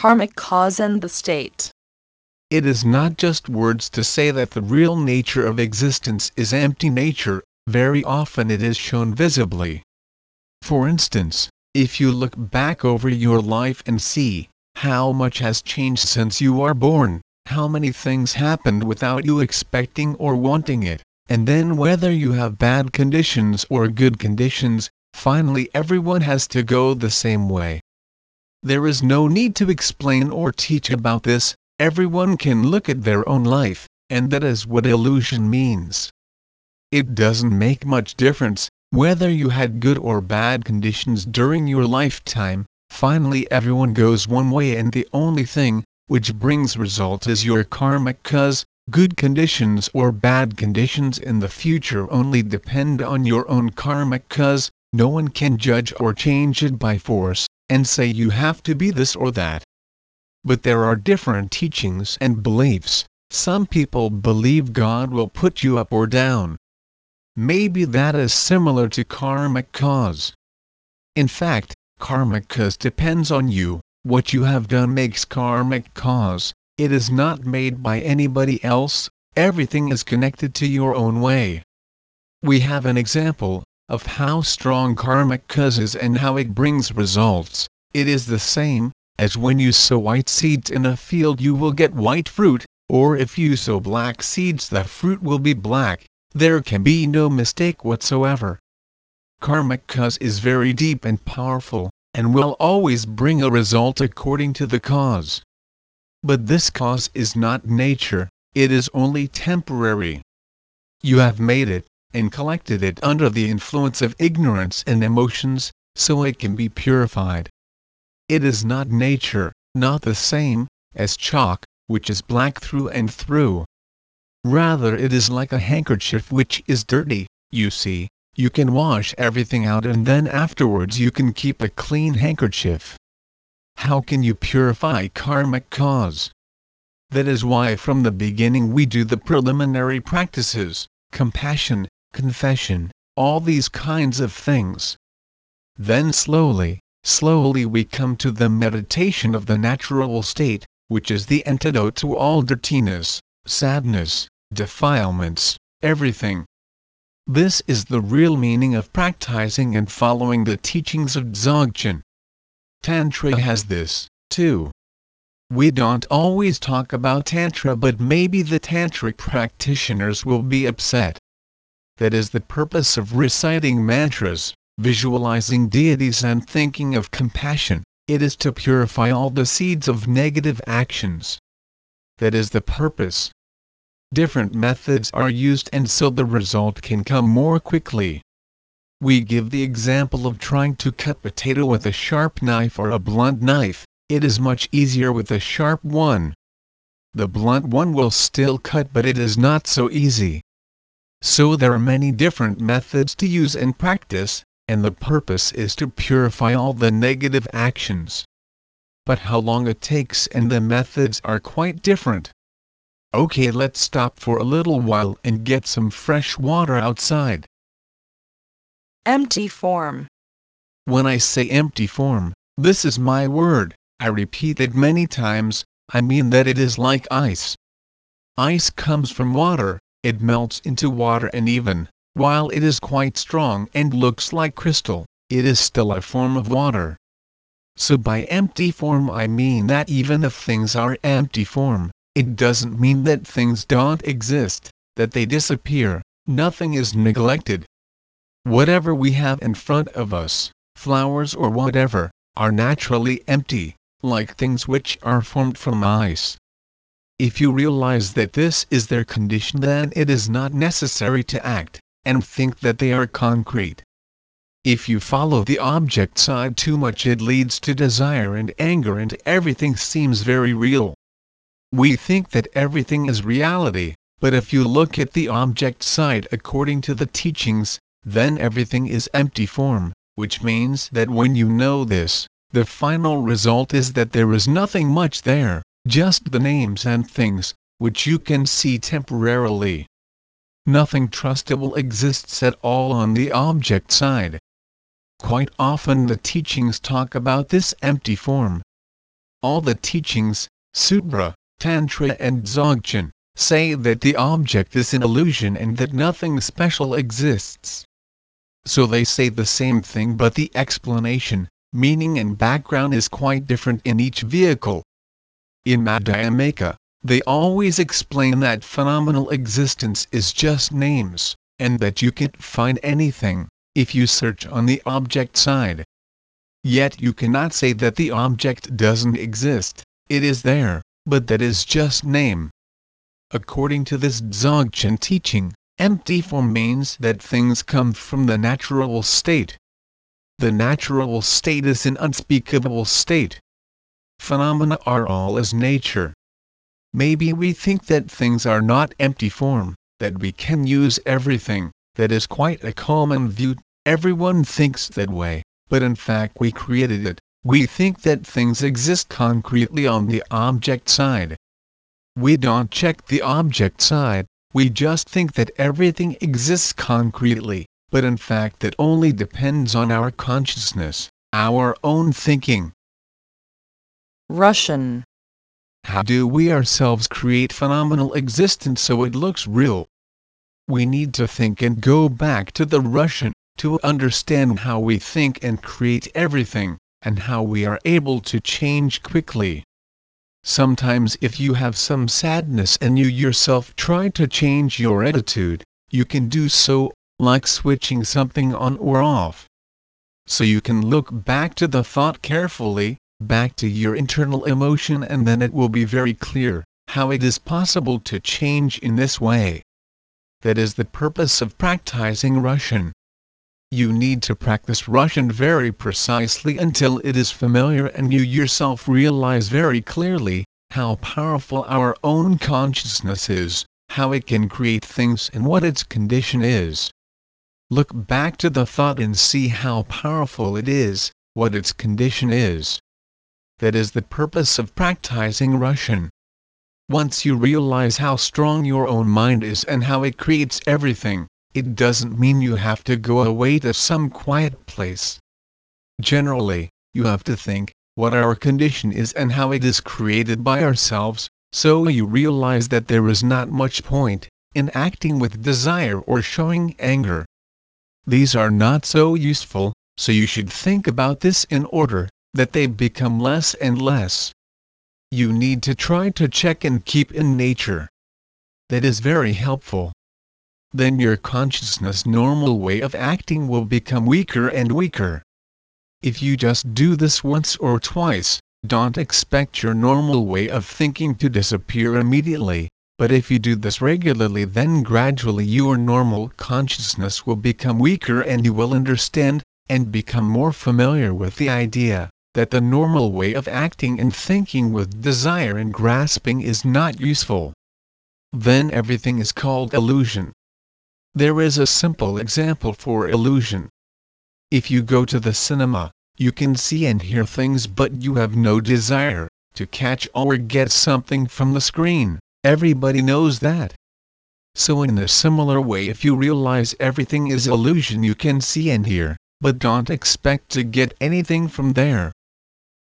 karmic cause and the state. It is not just words to say that the real nature of existence is empty nature, very often it is shown visibly. For instance, if you look back over your life and see how much has changed since you are born, how many things happened without you expecting or wanting it, and then whether you have bad conditions or good conditions, finally everyone has to go the same way. There is no need to explain or teach about this, everyone can look at their own life, and that is what illusion means. It doesn't make much difference whether you had good or bad conditions during your lifetime, finally everyone goes one way and the only thing which brings results is your karmic cause, good conditions or bad conditions in the future only depend on your own karmic cause, no one can judge or change it by force, and say you have to be this or that. But there are different teachings and beliefs. Some people believe God will put you up or down. Maybe that is similar to karmic cause. In fact, karmic cause depends on you, what you have done makes karmic cause, it is not made by anybody else, everything is connected to your own way. We have an example, of how strong karmic cause is and how it brings results. It is the same, as when you sow white seeds in a field you will get white fruit, or if you sow black seeds the fruit will be black, there can be no mistake whatsoever. Karmic cause is very deep and powerful, and will always bring a result according to the cause. But this cause is not nature, it is only temporary. You have made it, and collected it under the influence of ignorance and emotions, so it can be purified. It is not nature, not the same, as chalk, which is black through and through. Rather it is like a handkerchief which is dirty, you see, you can wash everything out and then afterwards you can keep a clean handkerchief. How can you purify karmic cause? That is why from the beginning we do the preliminary practices, compassion, confession, all these kinds of things. Then slowly, slowly we come to the meditation of the natural state, which is the antidote to all dirtiness, sadness, defilements, everything. This is the real meaning of practicing and following the teachings of Dzogchen. Tantra has this, too. We don't always talk about Tantra but maybe the Tantric practitioners will be upset that is the purpose of reciting mantras, visualizing deities and thinking of compassion, it is to purify all the seeds of negative actions. That is the purpose. Different methods are used and so the result can come more quickly. We give the example of trying to cut potato with a sharp knife or a blunt knife, it is much easier with a sharp one. The blunt one will still cut but it is not so easy. So there are many different methods to use and practice, and the purpose is to purify all the negative actions. But how long it takes and the methods are quite different. Okay let's stop for a little while and get some fresh water outside. Empty form. When I say empty form, this is my word, I repeat it many times, I mean that it is like ice. Ice comes from water, it melts into water and even, while it is quite strong and looks like crystal, it is still a form of water. So by empty form I mean that even if things are empty form, it doesn't mean that things don't exist, that they disappear, nothing is neglected. Whatever we have in front of us, flowers or whatever, are naturally empty, like things which are formed from ice. If you realize that this is their condition then it is not necessary to act, and think that they are concrete. If you follow the object side too much it leads to desire and anger and everything seems very real. We think that everything is reality, but if you look at the object side according to the teachings, then everything is empty form, which means that when you know this, the final result is that there is nothing much there just the names and things, which you can see temporarily. Nothing trustable exists at all on the object side. Quite often the teachings talk about this empty form. all the teachings, Sutra, Tantra and Dzogchen, say that the object is an illusion and that nothing special exists. So they say the same thing but the explanation, meaning and background is quite different in each vehicle. In Madhyamaka, they always explain that phenomenal existence is just names, and that you can't find anything, if you search on the object side. Yet you cannot say that the object doesn't exist, it is there, but that is just name. According to this Dzogchen teaching, empty form means that things come from the natural state. The natural state is an unspeakable state. Phenomena are all as nature. Maybe we think that things are not empty form, that we can use everything, that is quite a common view, everyone thinks that way, but in fact we created it, we think that things exist concretely on the object side. We don't check the object side, we just think that everything exists concretely, but in fact that only depends on our consciousness, our own thinking. Rushen. How do we ourselves create phenomenal existence so it looks real? We need to think and go back to the Rushen, to understand how we think and create everything, and how we are able to change quickly. Sometimes if you have some sadness and you yourself try to change your attitude, you can do so, like switching something on or off. So you can look back to the thought carefully, back to your internal emotion and then it will be very clear, how it is possible to change in this way. That is the purpose of practicing Rushen. You need to practice Rushen very precisely until it is familiar and you yourself realize very clearly, how powerful our own consciousness is, how it can create things and what its condition is. Look back to the thought and see how powerful it is, what its condition is. That is the purpose of practicing Rushen. Once you realize how strong your own mind is and how it creates everything, it doesn't mean you have to go away to some quiet place. Generally, you have to think what our condition is and how it is created by ourselves, so you realize that there is not much point in acting with desire or showing anger. These are not so useful, so you should think about this in order that they become less and less. You need to try to check and keep in nature. That is very helpful. Then your consciousness normal way of acting will become weaker and weaker. If you just do this once or twice, don't expect your normal way of thinking to disappear immediately, but if you do this regularly then gradually your normal consciousness will become weaker and you will understand, and become more familiar with the idea that the normal way of acting and thinking with desire and grasping is not useful. Then everything is called illusion. There is a simple example for illusion. If you go to the cinema, you can see and hear things but you have no desire to catch or get something from the screen, everybody knows that. So in a similar way if you realize everything is illusion you can see and hear, but don't expect to get anything from there.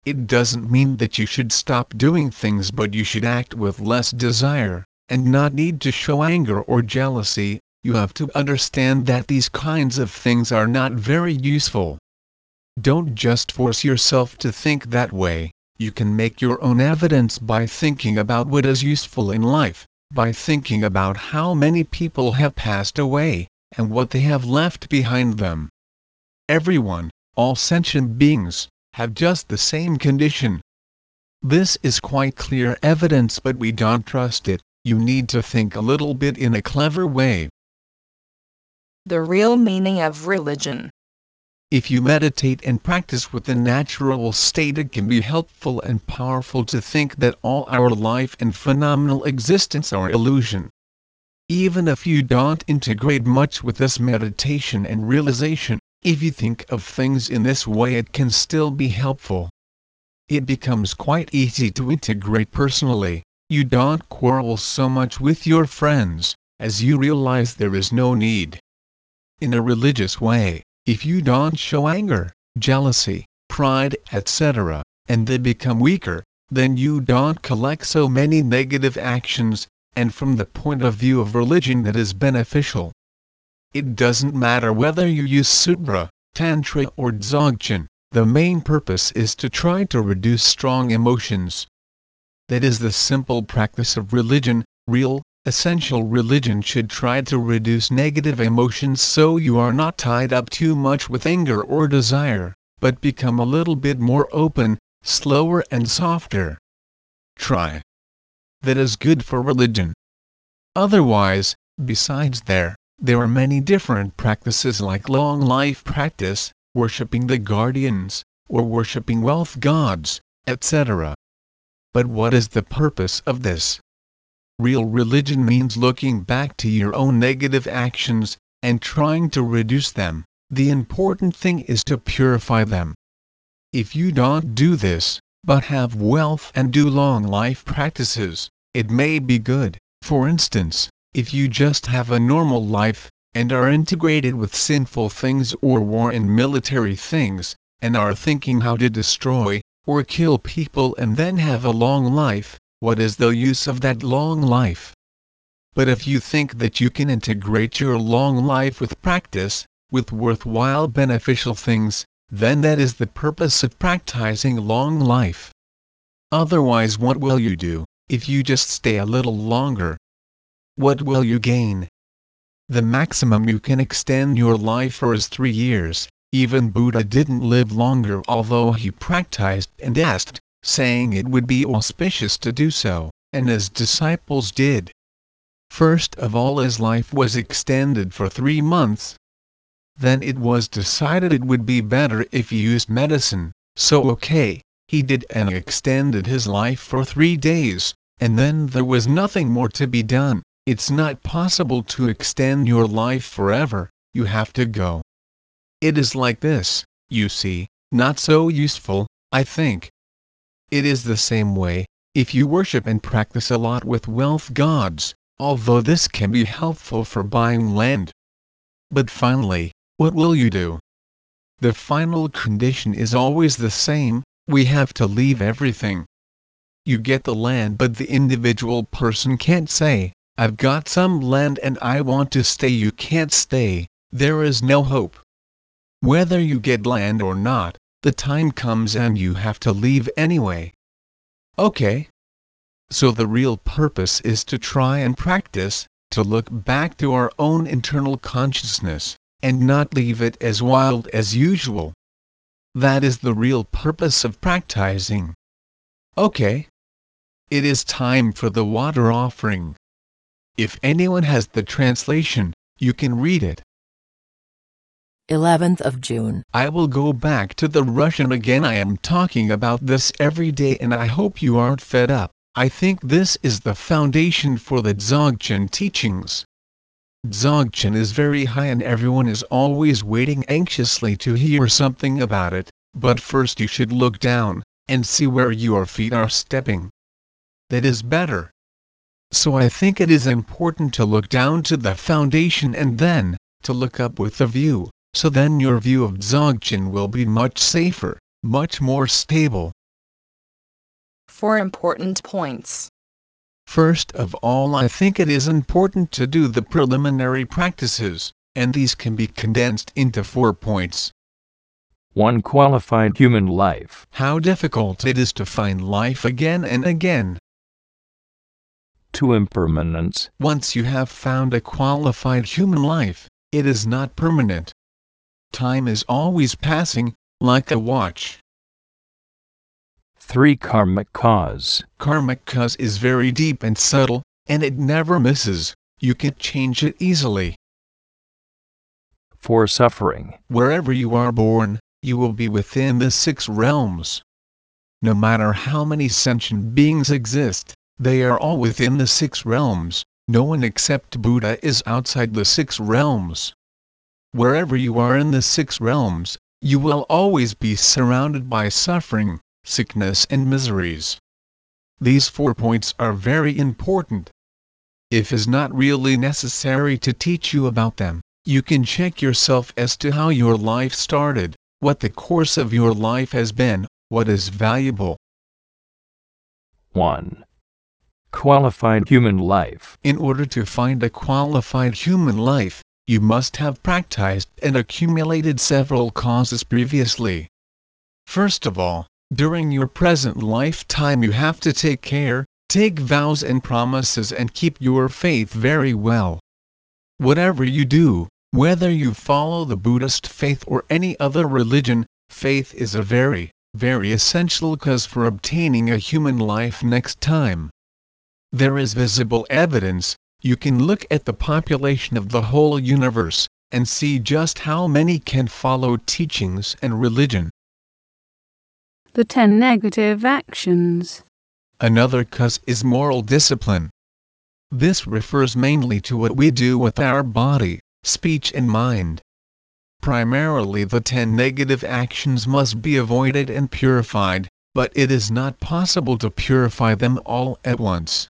It doesn't mean that you should stop doing things but you should act with less desire, and not need to show anger or jealousy, you have to understand that these kinds of things are not very useful. Don't just force yourself to think that way, you can make your own evidence by thinking about what is useful in life, by thinking about how many people have passed away, and what they have left behind them. Everyone, all sentient beings, have just the same condition. This is quite clear evidence but we don't trust it, you need to think a little bit in a clever way. The real meaning of religion. If you meditate and practice with the natural state it can be helpful and powerful to think that all our life and phenomenal existence are illusion. Even if you don't integrate much with this meditation and realization, if you think of things in this way it can still be helpful. It becomes quite easy to integrate personally, you don't quarrel so much with your friends, as you realize there is no need. In a religious way, if you don't show anger, jealousy, pride, etc., and they become weaker, then you don't collect so many negative actions, and from the point of view of religion that is beneficial. It doesn't matter whether you use Sutra, Tantra or Dzogchen, the main purpose is to try to reduce strong emotions. That is the simple practice of religion, real, essential religion should try to reduce negative emotions so you are not tied up too much with anger or desire, but become a little bit more open, slower and softer. Try. That is good for religion. Otherwise, besides there, there are many different practices like long life practice, worshipping the guardians, or worshipping wealth gods, etc. But what is the purpose of this? Real religion means looking back to your own negative actions, and trying to reduce them. The important thing is to purify them. If you don't do this, but have wealth and do long life practices, it may be good. For instance, if you just have a normal life, and are integrated with sinful things or war and military things, and are thinking how to destroy, or kill people and then have a long life, what is the use of that long life? But if you think that you can integrate your long life with practice, with worthwhile beneficial things, then that is the purpose of practicing long life. Otherwise what will you do, if you just stay a little longer? What will you gain? The maximum you can extend your life for is three years, even Buddha didn't live longer although he practiced and asked, saying it would be auspicious to do so, and his disciples did. First of all his life was extended for three months, then it was decided it would be better if he used medicine, so okay, he did and extended his life for three days, and then there was nothing more to be done. It's not possible to extend your life forever, you have to go. It is like this, you see, not so useful, I think. It is the same way, if you worship and practice a lot with wealth gods, although this can be helpful for buying land. But finally, what will you do? The final condition is always the same, we have to leave everything. You get the land but the individual person can't say, I've got some land and I want to stay you can't stay, there is no hope. Whether you get land or not, the time comes and you have to leave anyway. Okay. So the real purpose is to try and practice, to look back to our own internal consciousness, and not leave it as wild as usual. That is the real purpose of practicing. Okay. It is time for the water offering. If anyone has the translation, you can read it. 11th of June. I will go back to the Rushen again. I am talking about this every day and I hope you aren't fed up. I think this is the foundation for the Dzogchen teachings. Dzogchen is very high and everyone is always waiting anxiously to hear something about it, but first you should look down, and see where your feet are stepping. That is better. So I think it is important to look down to the foundation and then, to look up with a view, so then your view of Dzogchen will be much safer, much more stable. Four important points. First of all I think it is important to do the preliminary practices, and these can be condensed into four points. 1. Qualified human life. How difficult it is to find life again and again. 2. Impermanence. Once you have found a qualified human life, it is not permanent. Time is always passing, like a watch. 3. Karmic cause. Karmic cause is very deep and subtle, and it never misses. You can change it easily. 4. Suffering. Wherever you are born, you will be within the six realms. No matter how many sentient beings exist, they are all within the six realms. No one except Buddha is outside the six realms. Wherever you are in the six realms, you will always be surrounded by suffering sickness and miseries. These four points are very important. If is not really necessary to teach you about them, you can check yourself as to how your life started, what the course of your life has been, what is valuable. 1. Qualified human life. In order to find a qualified human life, you must have practiced and accumulated several causes previously. First of all, during your present lifetime you have to take care, take vows and promises and keep your faith very well. Whatever you do, whether you follow the Buddhist faith or any other religion, faith is a very, very essential cause for obtaining a human life next time. There is visible evidence, you can look at the population of the whole universe, and see just how many can follow teachings and religion. The 10 negative actions. Another cause is moral discipline. This refers mainly to what we do with our body, speech and mind. Primarily the 10 negative actions must be avoided and purified, but it is not possible to purify them all at once.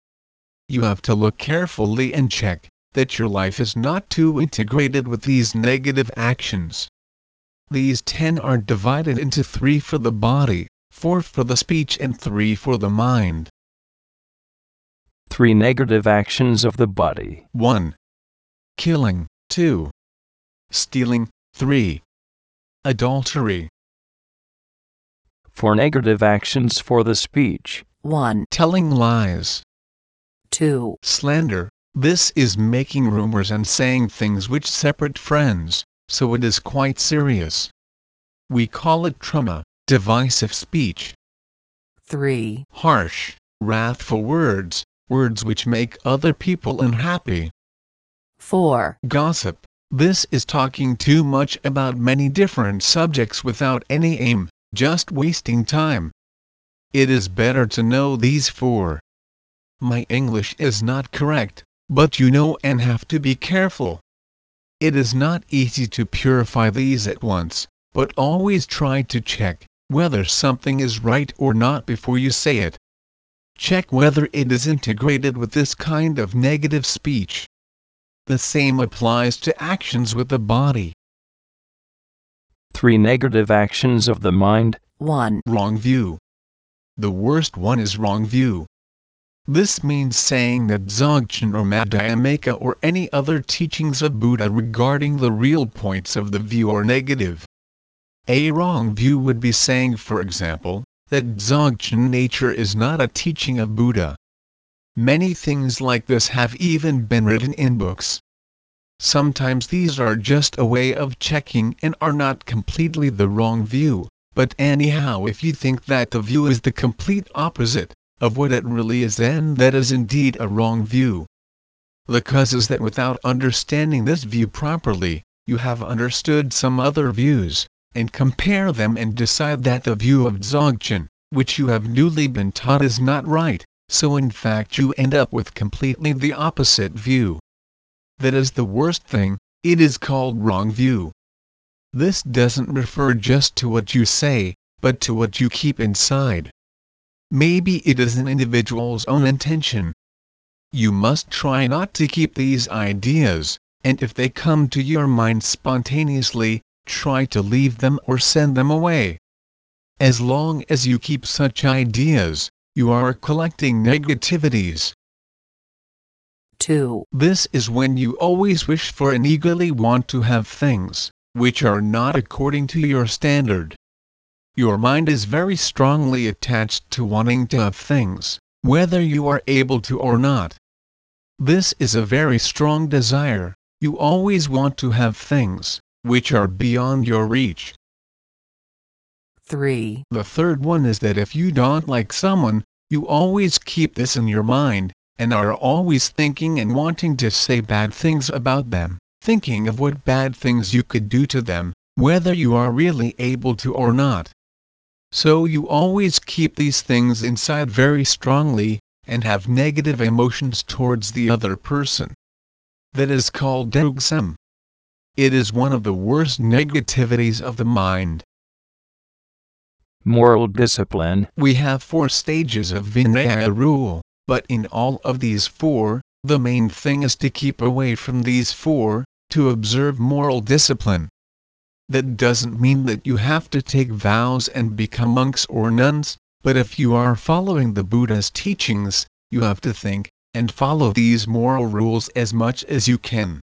You have to look carefully and check that your life is not too integrated with these negative actions. These 10 are divided into 3 for the body, 4 for the speech and 3 for the mind. 3 negative actions of the body. 1. Killing, 2. Stealing, 3. Adultery, 4 negative actions for the speech. 1, telling lies, 2, slander. This is making rumors and saying things which separate friends, so it is quite serious. We call it trauma, divisive speech, 3, harsh, wrathful words, words which make other people unhappy. 4, Gossip. This is talking too much about many different subjects without any aim, just wasting time. It is better to know these four. My English is not correct, but you know and have to be careful. It is not easy to purify these at once, but always try to check whether something is right or not before you say it. Check whether it is integrated with this kind of negative speech. The same applies to actions with the body. 3 negative actions of the mind. 1, Wrong view. The worst one is wrong view. This means saying that Dzogchen or Madhyamaka or any other teachings of Buddha regarding the real points of the view are negative. A wrong view would be saying for example, that Dzogchen nature is not a teaching of Buddha. Many things like this have even been written in books. Sometimes these are just a way of checking and are not completely the wrong view, but anyhow if you think that the view is the complete opposite of what it really is then that is indeed a wrong view. The cause is that without understanding this view properly, you have understood some other views, and compare them and decide that the view of Dzogchen, which you have newly been taught is not right, so in fact you end up with completely the opposite view. That is the worst thing, it is called wrong view. This doesn't refer just to what you say, but to what you keep inside. Maybe it is an individual's own intention. You must try not to keep these ideas, and if they come to your mind spontaneously, try to leave them or send them away. As long as you keep such ideas, you are collecting negativities. 2, This is when you always wish for and eagerly want to have things, which are not according to your standard. Your mind is very strongly attached to wanting to have things, whether you are able to or not. This is a very strong desire, you always want to have things, which are beyond your reach. 3, The third one is that if you don't like someone, you always keep this in your mind, and are always thinking and wanting to say bad things about them, thinking of what bad things you could do to them, whether you are really able to or not. So you always keep these things inside very strongly, and have negative emotions towards the other person. That is called Derugsem. It is one of the worst negativities of the mind. Moral discipline. We have four stages of Vinaya rule, but in all of these four, the main thing is to keep away from these four, to observe moral discipline. That doesn't mean that you have to take vows and become monks or nuns, but if you are following the Buddha's teachings, you have to think and follow these moral rules as much as you can.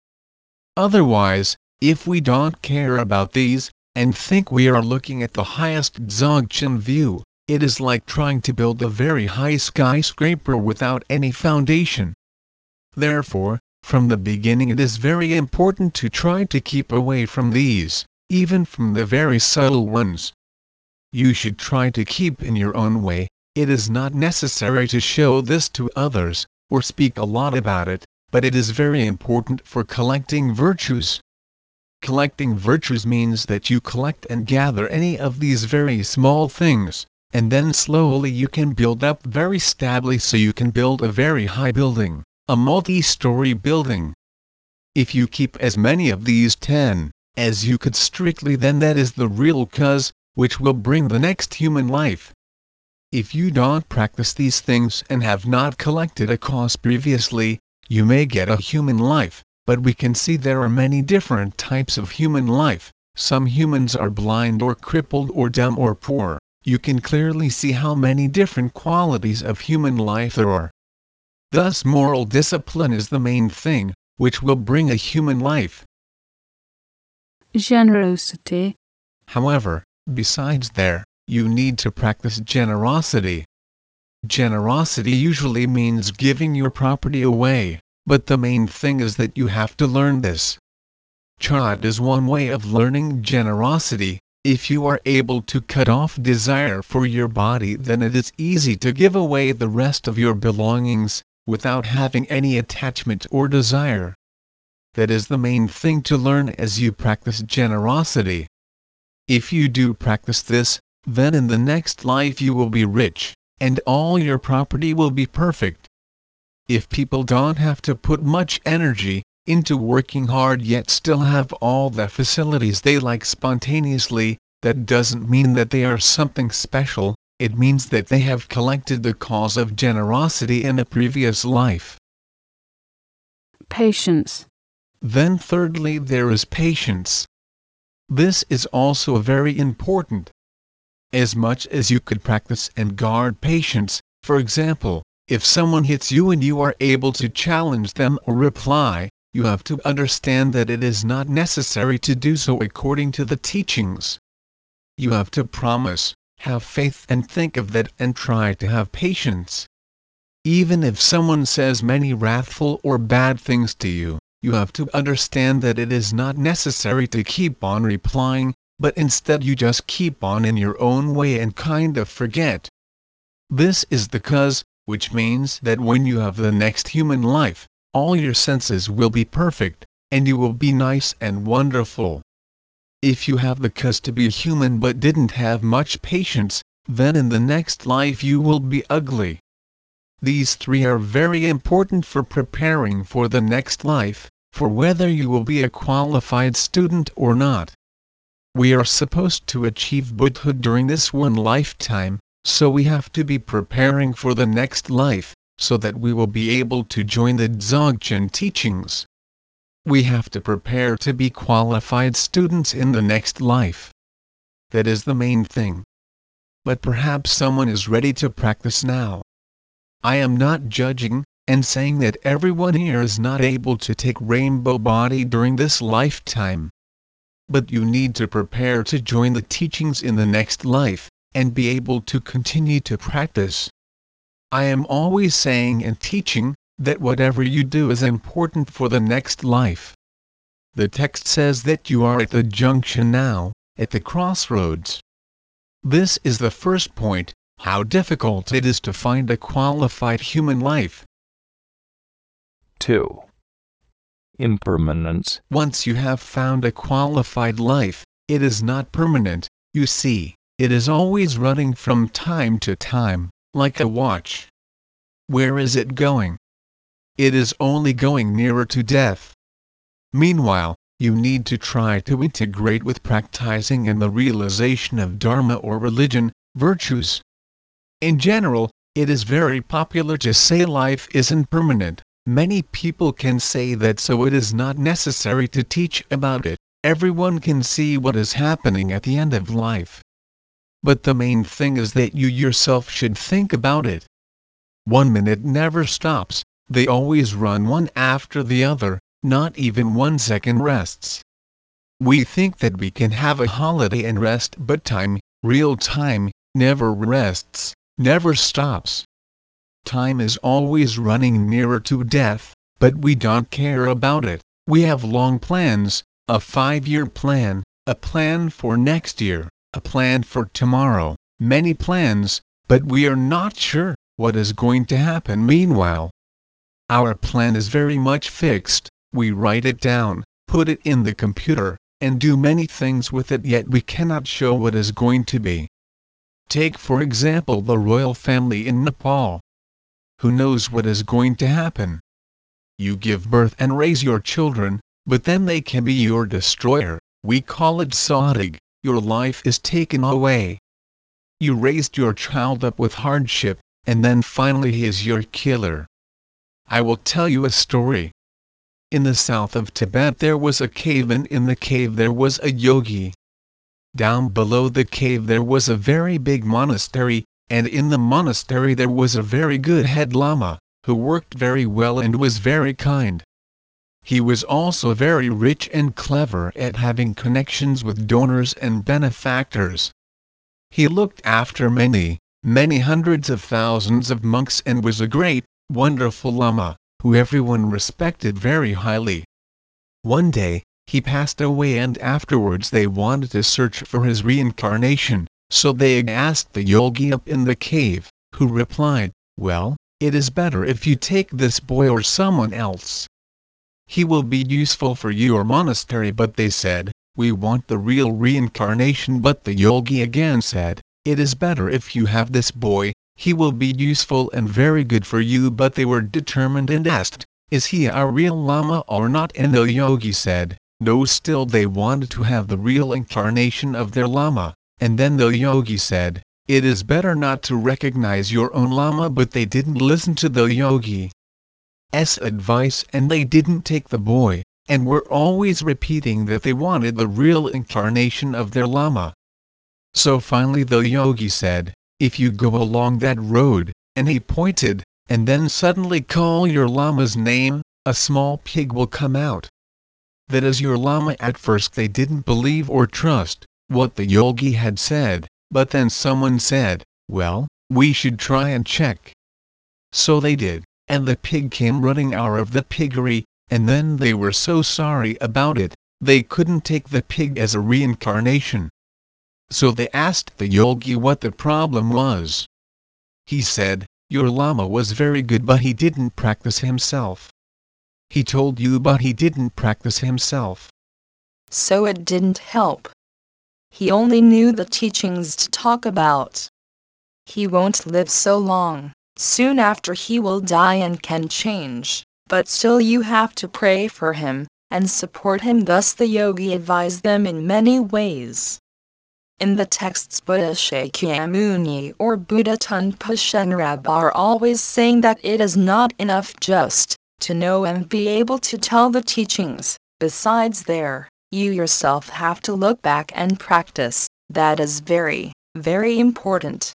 Otherwise, if we don't care about these, and think we are looking at the highest Dzogchen view, it is like trying to build a very high skyscraper without any foundation. Therefore, from the beginning it is very important to try to keep away from these, even from the very subtle ones. You should try to keep in your own way, it is not necessary to show this to others, or speak a lot about it, but it is very important for collecting virtues. Collecting virtues means that you collect and gather any of these very small things, and then slowly you can build up very stably so you can build a very high building, a multi-story building. If you keep as many of these 10 as you could strictly then that is the real cause, which will bring the next human life. If you don't practice these things and have not collected a cause previously, you may get a human life, but we can see there are many different types of human life. Some humans are blind or crippled or dumb or poor. You can clearly see how many different qualities of human life there are. Thus moral discipline is the main thing, which will bring a human life. Generosity, However, besides there, you need to practice generosity. Generosity usually means giving your property away, but the main thing is that you have to learn this. Chod is one way of learning generosity. If you are able to cut off desire for your body, then it is easy to give away the rest of your belongings, without having any attachment or desire. That is the main thing to learn as you practice generosity. If you do practice this, then in the next life you will be rich, and all your property will be perfect. If people don't have to put much energy into working hard yet still have all the facilities they like spontaneously, that doesn't mean that they are something special, it means that they have collected the cause of generosity in a previous life. patience, Then thirdly there is patience. This is also very important. As much as you could practice and guard patience, for example, if someone hits you and you are able to challenge them or reply, you have to understand that it is not necessary to do so according to the teachings. You have to promise, have faith and think of that and try to have patience. Even if someone says many wrathful or bad things to you, you have to understand that it is not necessary to keep on replying, but instead you just keep on in your own way and kind of forget. This is the cause, which means that when you have the next human life, all your senses will be perfect, and you will be nice and wonderful. If you have the cause to be human but didn't have much patience, then in the next life you will be ugly. These three are very important for preparing for the next life, for whether you will be a qualified student or not. We are supposed to achieve Buddhahood during this one lifetime, so we have to be preparing for the next life, so that we will be able to join the Dzogchen teachings. We have to prepare to be qualified students in the next life. That is the main thing. But perhaps someone is ready to practice now. I am not judging, and saying that everyone here is not able to take rainbow body during this lifetime. But you need to prepare to join the teachings in the next life, and be able to continue to practice. I am always saying and teaching that whatever you do is important for the next life. The text says that you are at the junction now, at the crossroads. This is the first point how difficult it is to find a qualified human life. 2. Impermanence. Once you have found a qualified life, it is not permanent, you see, it is always running from time to time, like a watch. Where is it going? It is only going nearer to death. Meanwhile, you need to try to integrate with practicing and the realization of Dharma or religion, virtues. In general, it is very popular to say life isn't permanent. Many people can say that so it is not necessary to teach about it, everyone can see what is happening at the end of life. but the main thing is that you yourself should think about it. One minute never stops, they always run one after the other, not even one second rests. We think that we can have a holiday and rest, but time, real time, never rests, never stops. Time is always running nearer to death, but we don't care about it. We have long plans, a five year plan, a plan for next year, a plan for tomorrow, many plans, but we are not sure what is going to happen meanwhile. Our plan is very much fixed, we write it down, put it in the computer, and do many things with it yet we cannot show what is going to be. Take for example the royal family in Nepal. Who knows what is going to happen? You give birth and raise your children, but then they can be your destroyer, we call it Sadig, your life is taken away. You raised your child up with hardship, and then finally he is your killer. I will tell you a story. In the south of Tibet there was a cave and in the cave there was a yogi. Down below the cave there was a very big monastery, and in the monastery there was a very good head lama, who worked very well and was very kind. He was also very rich and clever at having connections with donors and benefactors. He looked after many, many hundreds of thousands of monks and was a great, wonderful lama, who everyone respected very highly. One day, he passed away and afterwards they wanted to search for his reincarnation, so they asked the yogi up in the cave, who replied, Well, it is better if you take this boy or someone else. He will be useful for your monastery but they said, We want the real reincarnation but the yogi again said, It is better if you have this boy, he will be useful and very good for you but they were determined and asked, Is he a real lama or not and the yogi said, No still they wanted to have the real incarnation of their lama. And then the yogi said, It is better not to recognize your own Lama but they didn't listen to the yogi's advice and they didn't take the boy, and were always repeating that they wanted the real incarnation of their Lama. So finally the yogi said, If you go along that road, and he pointed, and then suddenly call your Lama's name, a small pig will come out. That is your Lama at first they didn't believe or trust what the yogi had said, but then someone said, well, we should try and check. So they did, and the pig came running out of the piggery, and then they were so sorry about it, they couldn't take the pig as a reincarnation. So they asked the yogi what the problem was. He said, Your Lama was very good but he didn't practice himself. He told you but he didn't practice himself. So it didn't help. He only knew the teachings to talk about. He won't live so long, soon after he will die and can change, but still you have to pray for him, and support him thus the yogi advised them in many ways. In the texts Buddha Shakyamuni or Buddha Tunpa Shenrab are always saying that it is not enough just to know and be able to tell the teachings, besides there you yourself have to look back and practice, that is very, very important.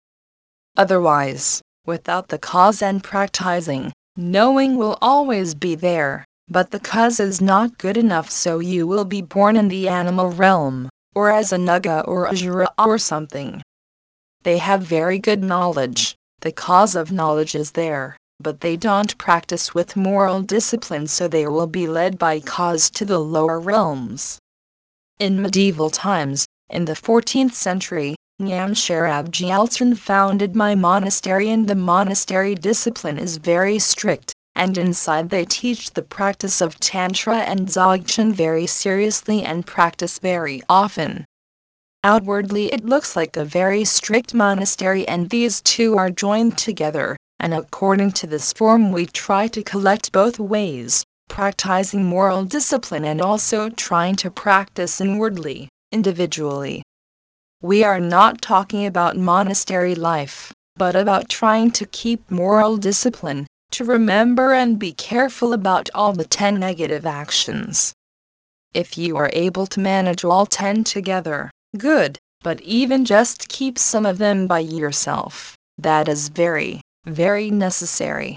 Otherwise, without the cause and practicing, knowing will always be there, but the cause is not good enough so you will be born in the animal realm, or as a naga or a jura or something. They have very good knowledge, the cause of knowledge is there, but they don't practice with moral discipline so they will be led by cause to the lower realms. In medieval times, in the 14th century, Nyamsharab Gyaltsen founded my monastery and the monastery discipline is very strict, and inside they teach the practice of Tantra and Dzogchen very seriously and practice very often. Outwardly it looks like a very strict monastery and these two are joined together, and according to this form we try to collect both ways, practicing moral discipline and also trying to practice inwardly, individually. We are not talking about monastery life, but about trying to keep moral discipline, to remember and be careful about all the 10 negative actions. If you are able to manage all 10 together, good, but even just keep some of them by yourself. That is very, very necessary.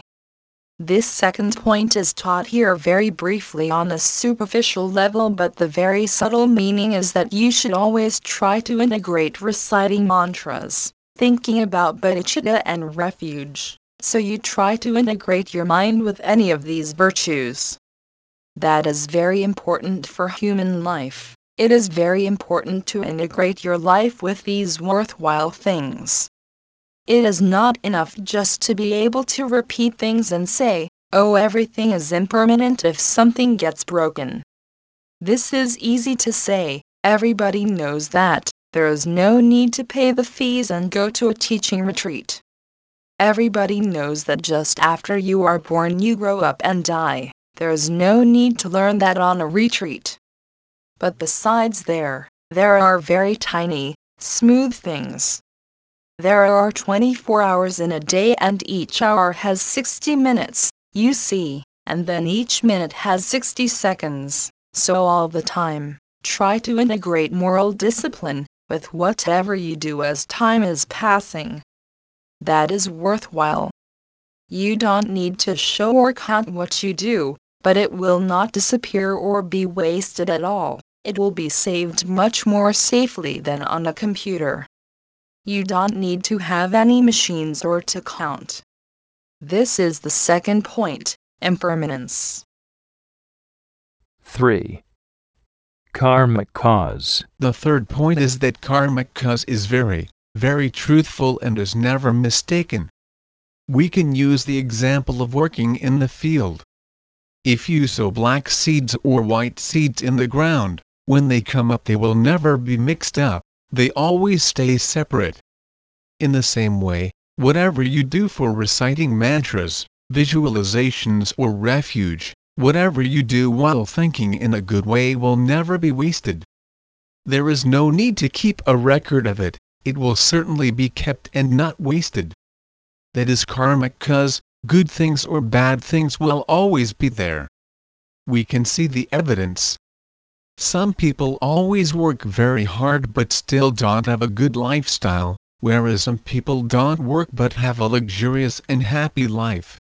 This second point is taught here very briefly on a superficial level, but the very subtle meaning is that you should always try to integrate reciting mantras, thinking about bodhicitta and refuge, so you try to integrate your mind with any of these virtues. That is very important for human life. It is very important to integrate your life with these worthwhile things. It is not enough just to be able to repeat things and say, oh, everything is impermanent if something gets broken. This is easy to say, everybody knows that, there is no need to pay the fees and go to a teaching retreat. Everybody knows that just after you are born you grow up and die, there is no need to learn that on a retreat. But besides there, there are very tiny, smooth things, there are 24 hours in a day and each hour has 60 minutes, you see, and then each minute has 60 seconds, so all the time, try to integrate moral discipline with whatever you do as time is passing. That is worthwhile. You don't need to show or count what you do, but it will not disappear or be wasted at all. It will be saved much more safely than on a computer. You don't need to have any machines or to count. This is the second point, impermanence. 3. Karmic cause. The third point is that karmic cause is very, very truthful and is never mistaken. We can use the example of working in the field. If you sow black seeds or white seeds in the ground, when they come up they will never be mixed up they always stay separate. In the same way, whatever you do for reciting mantras, visualizations or refuge, whatever you do while thinking in a good way will never be wasted. There is no need to keep a record of it, it will certainly be kept and not wasted. That is karmic cause, good things or bad things will always be there. We can see the evidence, some people always work very hard but still don't have a good lifestyle, whereas some people don't work but have a luxurious and happy life.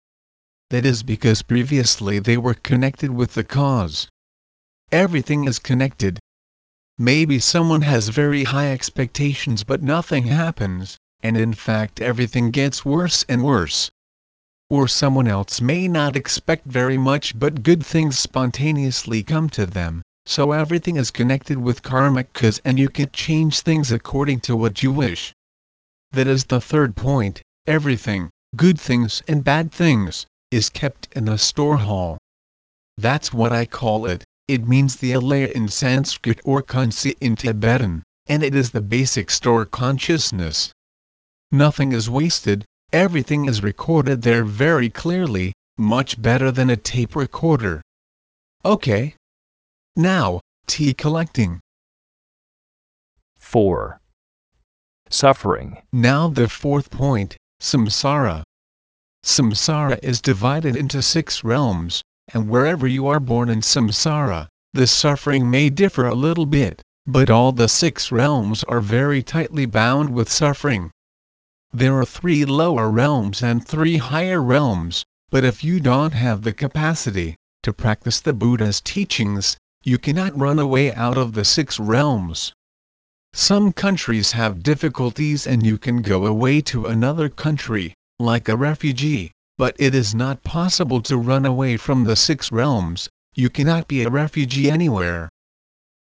That is because previously they were connected with the cause. Everything is connected. Maybe someone has very high expectations but nothing happens, and in fact everything gets worse and worse. Or someone else may not expect very much but good things spontaneously come to them, so everything is connected with karmic cause and you can change things according to what you wish. That is the third point, everything, good things and bad things, is kept in a store hall. That's what I call it, it means the alaya in Sanskrit or kunsi in Tibetan, and it is the basic store consciousness. Nothing is wasted, everything is recorded there very clearly, much better than a tape recorder. Okay, now, tea collecting. 4. Suffering. Now the fourth point, samsara. Samsara is divided into six realms, and wherever you are born in samsara, the suffering may differ a little bit, but all the six realms are very tightly bound with suffering. There are three lower realms and three higher realms, but if you don't have the capacity to practice the Buddha's teachings, you cannot run away out of the six realms. Some countries have difficulties and you can go away to another country, like a refugee, but it is not possible to run away from the six realms, you cannot be a refugee anywhere.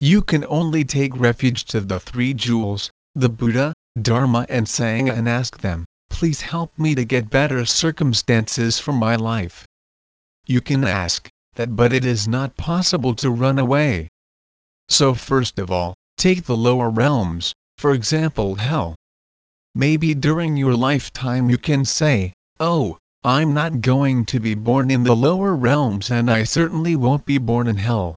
You can only take refuge to the three jewels, the Buddha, Dharma and Sangha and ask them, please help me to get better circumstances for my life. You can ask, that but it is not possible to run away. So first of all, take the lower realms, for example hell. Maybe during your lifetime you can say, oh, I'm not going to be born in the lower realms and I certainly won't be born in hell.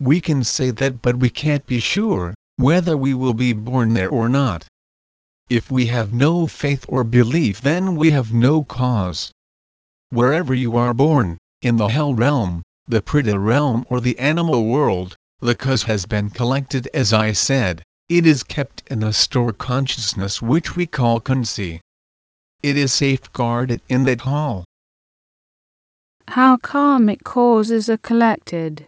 We can say that but we can't be sure, whether we will be born there or not. If we have no faith or belief then we have no cause. Wherever you are born, in the hell realm, the preta realm or the animal world, the cause has been collected as I said, It is kept in a store consciousness which we call kunsi. It is safeguarded in that hall. How karmic causes are collected.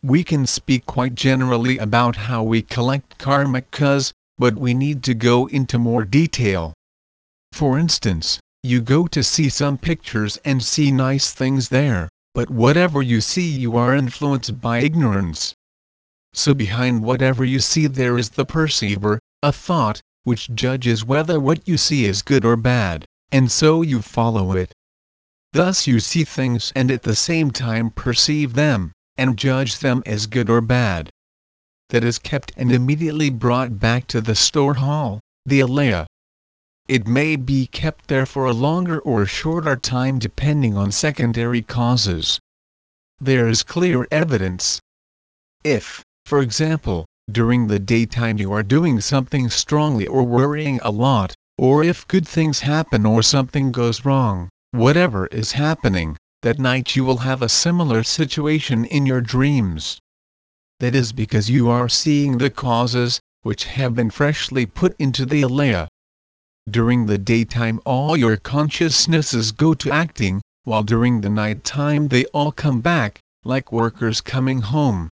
We can speak quite generally about how we collect karmic cause, but we need to go into more detail. For instance, you go to see some pictures and see nice things there, but whatever you see you are influenced by ignorance. So behind whatever you see there is the perceiver, a thought, which judges whether what you see is good or bad, and so you follow it. Thus you see things and at the same time perceive them, and judge them as good or bad. That is kept and immediately brought back to the store hall, the alaya. It may be kept there for a longer or shorter time depending on secondary causes. There is clear evidence. If, for example, during the daytime you are doing something strongly or worrying a lot, or if good things happen or something goes wrong, whatever is happening, that night you will have a similar situation in your dreams. That is because you are seeing the causes, which have been freshly put into the alaya. During the daytime all your consciousnesses go to acting, while during the night time they all come back, like workers coming home.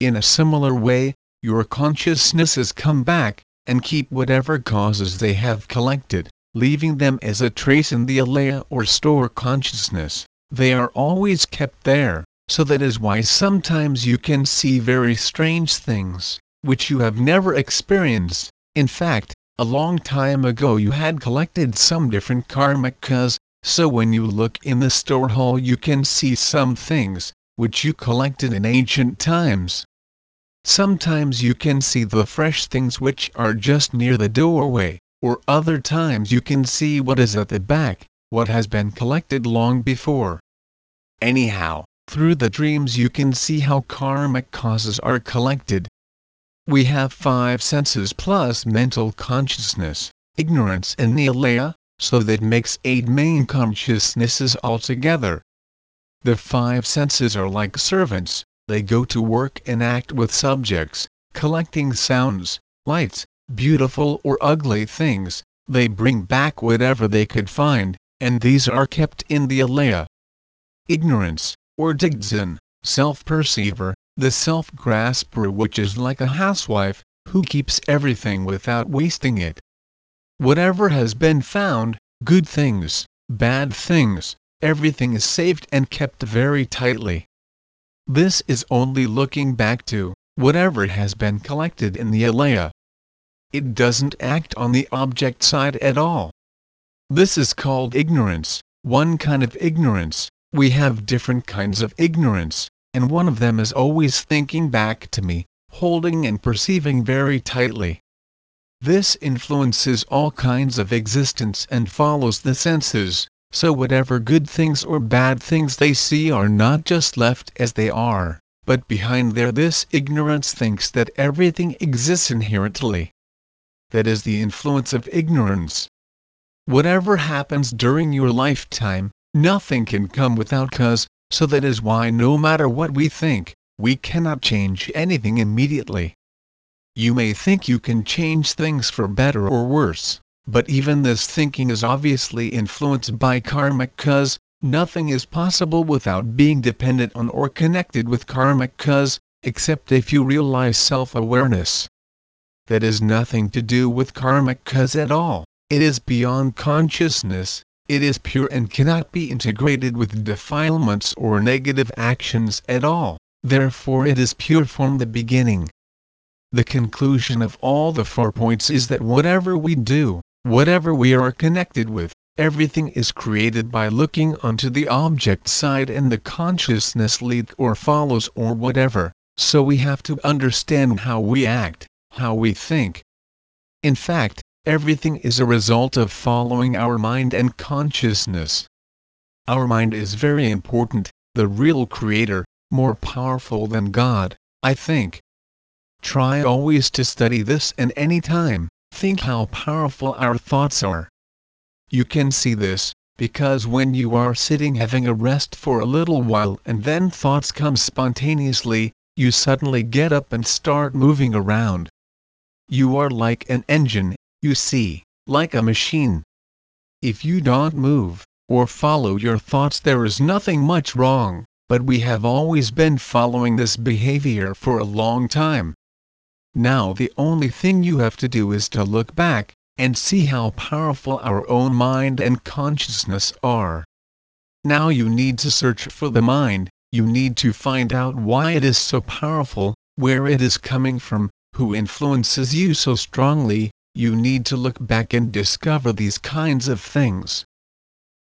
In a similar way, your consciousnesses come back, and keep whatever causes they have collected, leaving them as a trace in the alaya or store consciousness, they are always kept there, so that is why sometimes you can see very strange things, which you have never experienced. In fact, a long time ago you had collected some different karmic cause, so when you look in the store hall you can see some things, which you collected in ancient times. Sometimes you can see the fresh things which are just near the doorway, or other times you can see what is at the back, what has been collected long before. Anyhow, through the dreams you can see how karmic causes are collected. We have five senses plus mental consciousness, ignorance and the alaya, so that makes eight main consciousnesses altogether. The five senses are like servants, they go to work and act with subjects, collecting sounds, lights, beautiful or ugly things, they bring back whatever they could find, and these are kept in the alaya. Ignorance, or digdzin, self-perceiver, the self-grasper which is like a housewife, who keeps everything without wasting it. Whatever has been found, good things, bad things, everything is saved and kept very tightly. This is only looking back to whatever has been collected in the alaya it doesn't act on the object side at all. This is called ignorance, one kind of ignorance. We have different kinds of ignorance, and one of them is always thinking back to me, holding and perceiving very tightly. This influences all kinds of existence and follows the senses, so whatever good things or bad things they see are not just left as they are, but behind there this ignorance thinks that everything exists inherently that is the influence of ignorance. Whatever happens during your lifetime, nothing can come without cause, so that is why no matter what we think, we cannot change anything immediately. You may think you can change things for better or worse, but even this thinking is obviously influenced by karmic cause, nothing is possible without being dependent on or connected with karmic cause, except if you realize self-awareness that has nothing to do with karmic cause at all, it is beyond consciousness, it is pure and cannot be integrated with defilements or negative actions at all, therefore it is pure from the beginning. The conclusion of all the four points is that whatever we do, whatever we are connected with, everything is created by looking onto the object side and the consciousness leads or follows or whatever, so we have to understand how we act how we think. In fact, everything is a result of following our mind and consciousness. Our mind is very important, the real creator, more powerful than God, I think. Try always to study this and any time, think how powerful our thoughts are. You can see this, because when you are sitting having a rest for a little while and then thoughts come spontaneously, you suddenly get up and start moving around You are like an engine, you see, like a machine. If you don't move, or follow your thoughts there is nothing much wrong, but we have always been following this behavior for a long time. Now the only thing you have to do is to look back, and see how powerful our own mind and consciousness are. Now you need to search for the mind, you need to find out why it is so powerful, where it is coming from, who influences you so strongly, you need to look back and discover these kinds of things.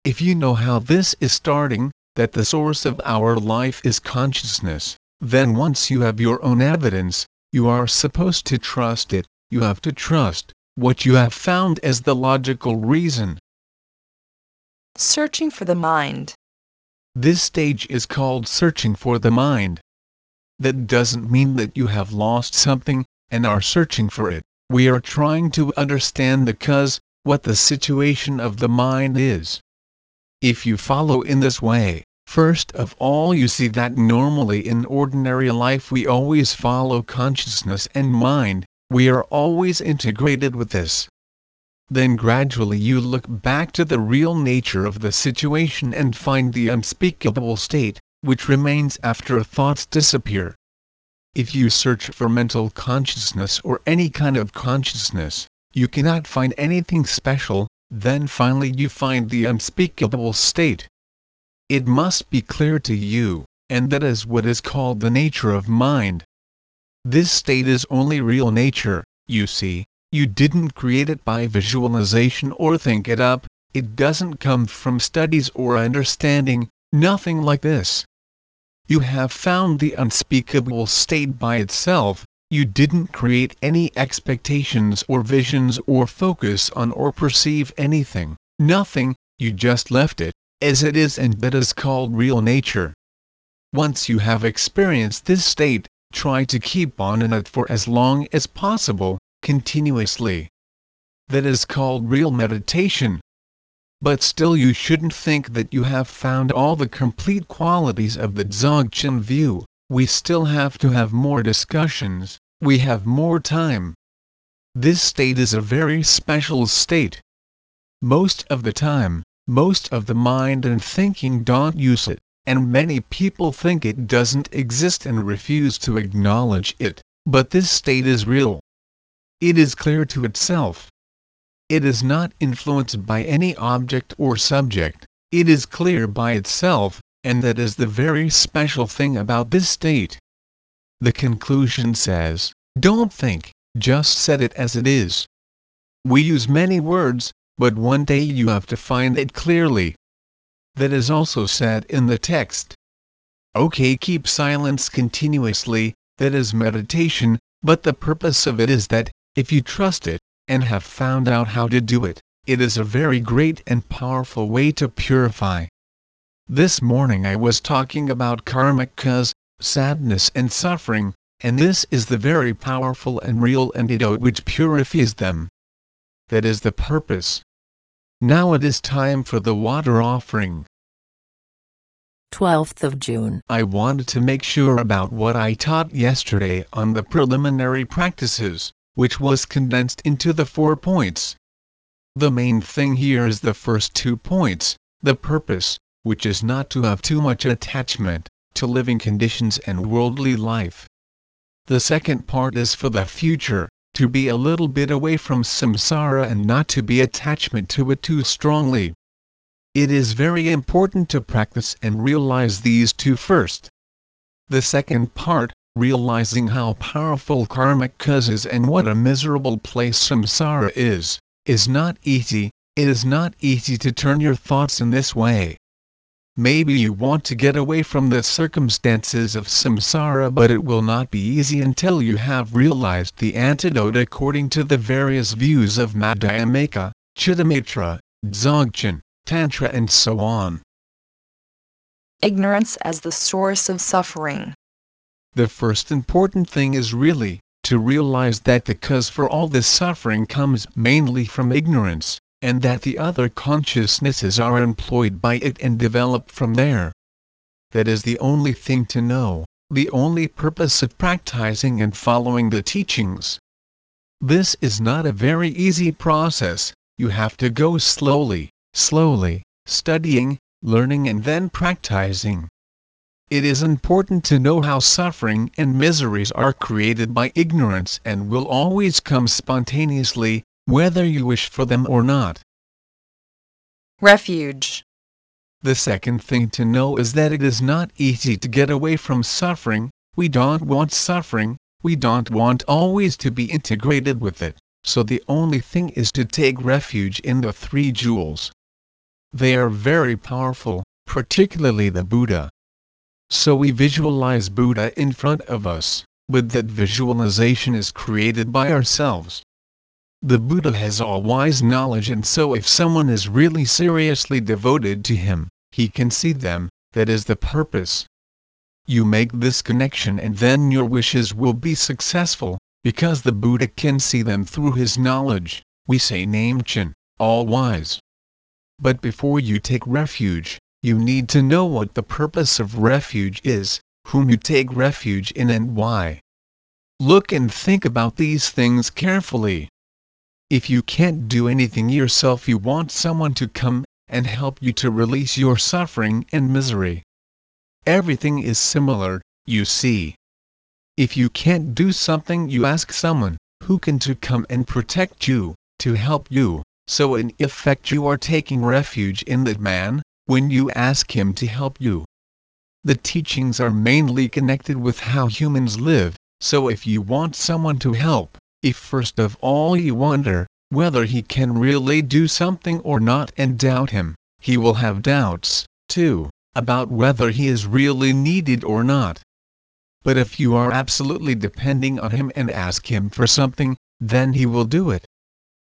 If you know how this is starting, that the source of our life is consciousness, then once you have your own evidence, you are supposed to trust it, you have to trust what you have found as the logical reason. Searching for the mind. This stage is called searching for the mind. That doesn't mean that you have lost something and are searching for it. We are trying to understand the cause, what the situation of the mind is. If you follow in this way, First of all you see that normally in ordinary life we always follow consciousness and mind, we are always integrated with this. Then gradually you look back to the real nature of the situation and find the unspeakable state, which remains after thoughts disappear. If you search for mental consciousness or any kind of consciousness, you cannot find anything special, then finally you find the unspeakable state it must be clear to you, and that is what is called the nature of mind. This state is only real nature, you see, you didn't create it by visualization or think it up, it doesn't come from studies or understanding, nothing like this. You have found the unspeakable state by itself, you didn't create any expectations or visions or focus on or perceive anything, nothing, you just left it as it is and that is called real nature. Once you have experienced this state, try to keep on in it for as long as possible, continuously. That is called real meditation. But still you shouldn't think that you have found all the complete qualities of the Dzogchen view, we still have to have more discussions, we have more time. This state is a very special state. Most of the time, most of the mind and thinking don't use it, and many people think it doesn't exist and refuse to acknowledge it, but this state is real. It is clear to itself. It is not influenced by any object or subject, it is clear by itself, and that is the very special thing about this state. The conclusion says, don't think, just set it as it is. We use many words, but one day you have to find it clearly. That is also said in the text. Okay, keep silence continuously, that is meditation, but the purpose of it is that, if you trust it, and have found out how to do it, it is a very great and powerful way to purify. This morning I was talking about karmic cause, sadness and suffering, and this is the very powerful and real antidote which purifies them. That is the purpose. Now it is time for the water offering. 12th of June. I wanted to make sure about what I taught yesterday on the preliminary practices, which was condensed into the four points. The main thing here is the first two points, the purpose, which is not to have too much attachment to living conditions and worldly life. The second part is for the future, to be a little bit away from samsara and not to be attachment to it too strongly. It is very important to practice and realize these two first. The second part, realizing how powerful karmic causes and what a miserable place samsara is, is not easy, it is not easy to turn your thoughts in this way. Maybe you want to get away from the circumstances of samsara but it will not be easy until you have realized the antidote according to the various views of Madhyamaka, Chittamatra, Dzogchen, Tantra and so on. Ignorance as the source of suffering. The first important thing is really to realize that the cause for all this suffering comes mainly from ignorance and that the other consciousnesses are employed by it and develop from there. That is the only thing to know, the only purpose of practicing and following the teachings. This is not a very easy process, you have to go slowly, slowly, studying, learning and then practicing. It is important to know how suffering and miseries are created by ignorance and will always come spontaneously, whether you wish for them or not. Refuge. The second thing to know is that it is not easy to get away from suffering, we don't want suffering, we don't want always to be integrated with it, so the only thing is to take refuge in the three jewels. They are very powerful, particularly the Buddha. So we visualize Buddha in front of us, but that visualization is created by ourselves. The Buddha has all wise knowledge and so if someone is really seriously devoted to him, he can see them, that is the purpose. You make this connection and then your wishes will be successful, because the Buddha can see them through his knowledge, we say Namchen, all wise. But before you take refuge, you need to know what the purpose of refuge is, whom you take refuge in and why. Look and think about these things carefully. If you can't do anything yourself you want someone to come and help you to release your suffering and misery. Everything is similar, you see. If you can't do something you ask someone, who can to come and protect you, to help you, so in effect you are taking refuge in that man, when you ask him to help you. The teachings are mainly connected with how humans live, so if you want someone to help, if first of all you wonder whether he can really do something or not and doubt him, he will have doubts, too, about whether he is really needed or not. But if you are absolutely depending on him and ask him for something, then he will do it.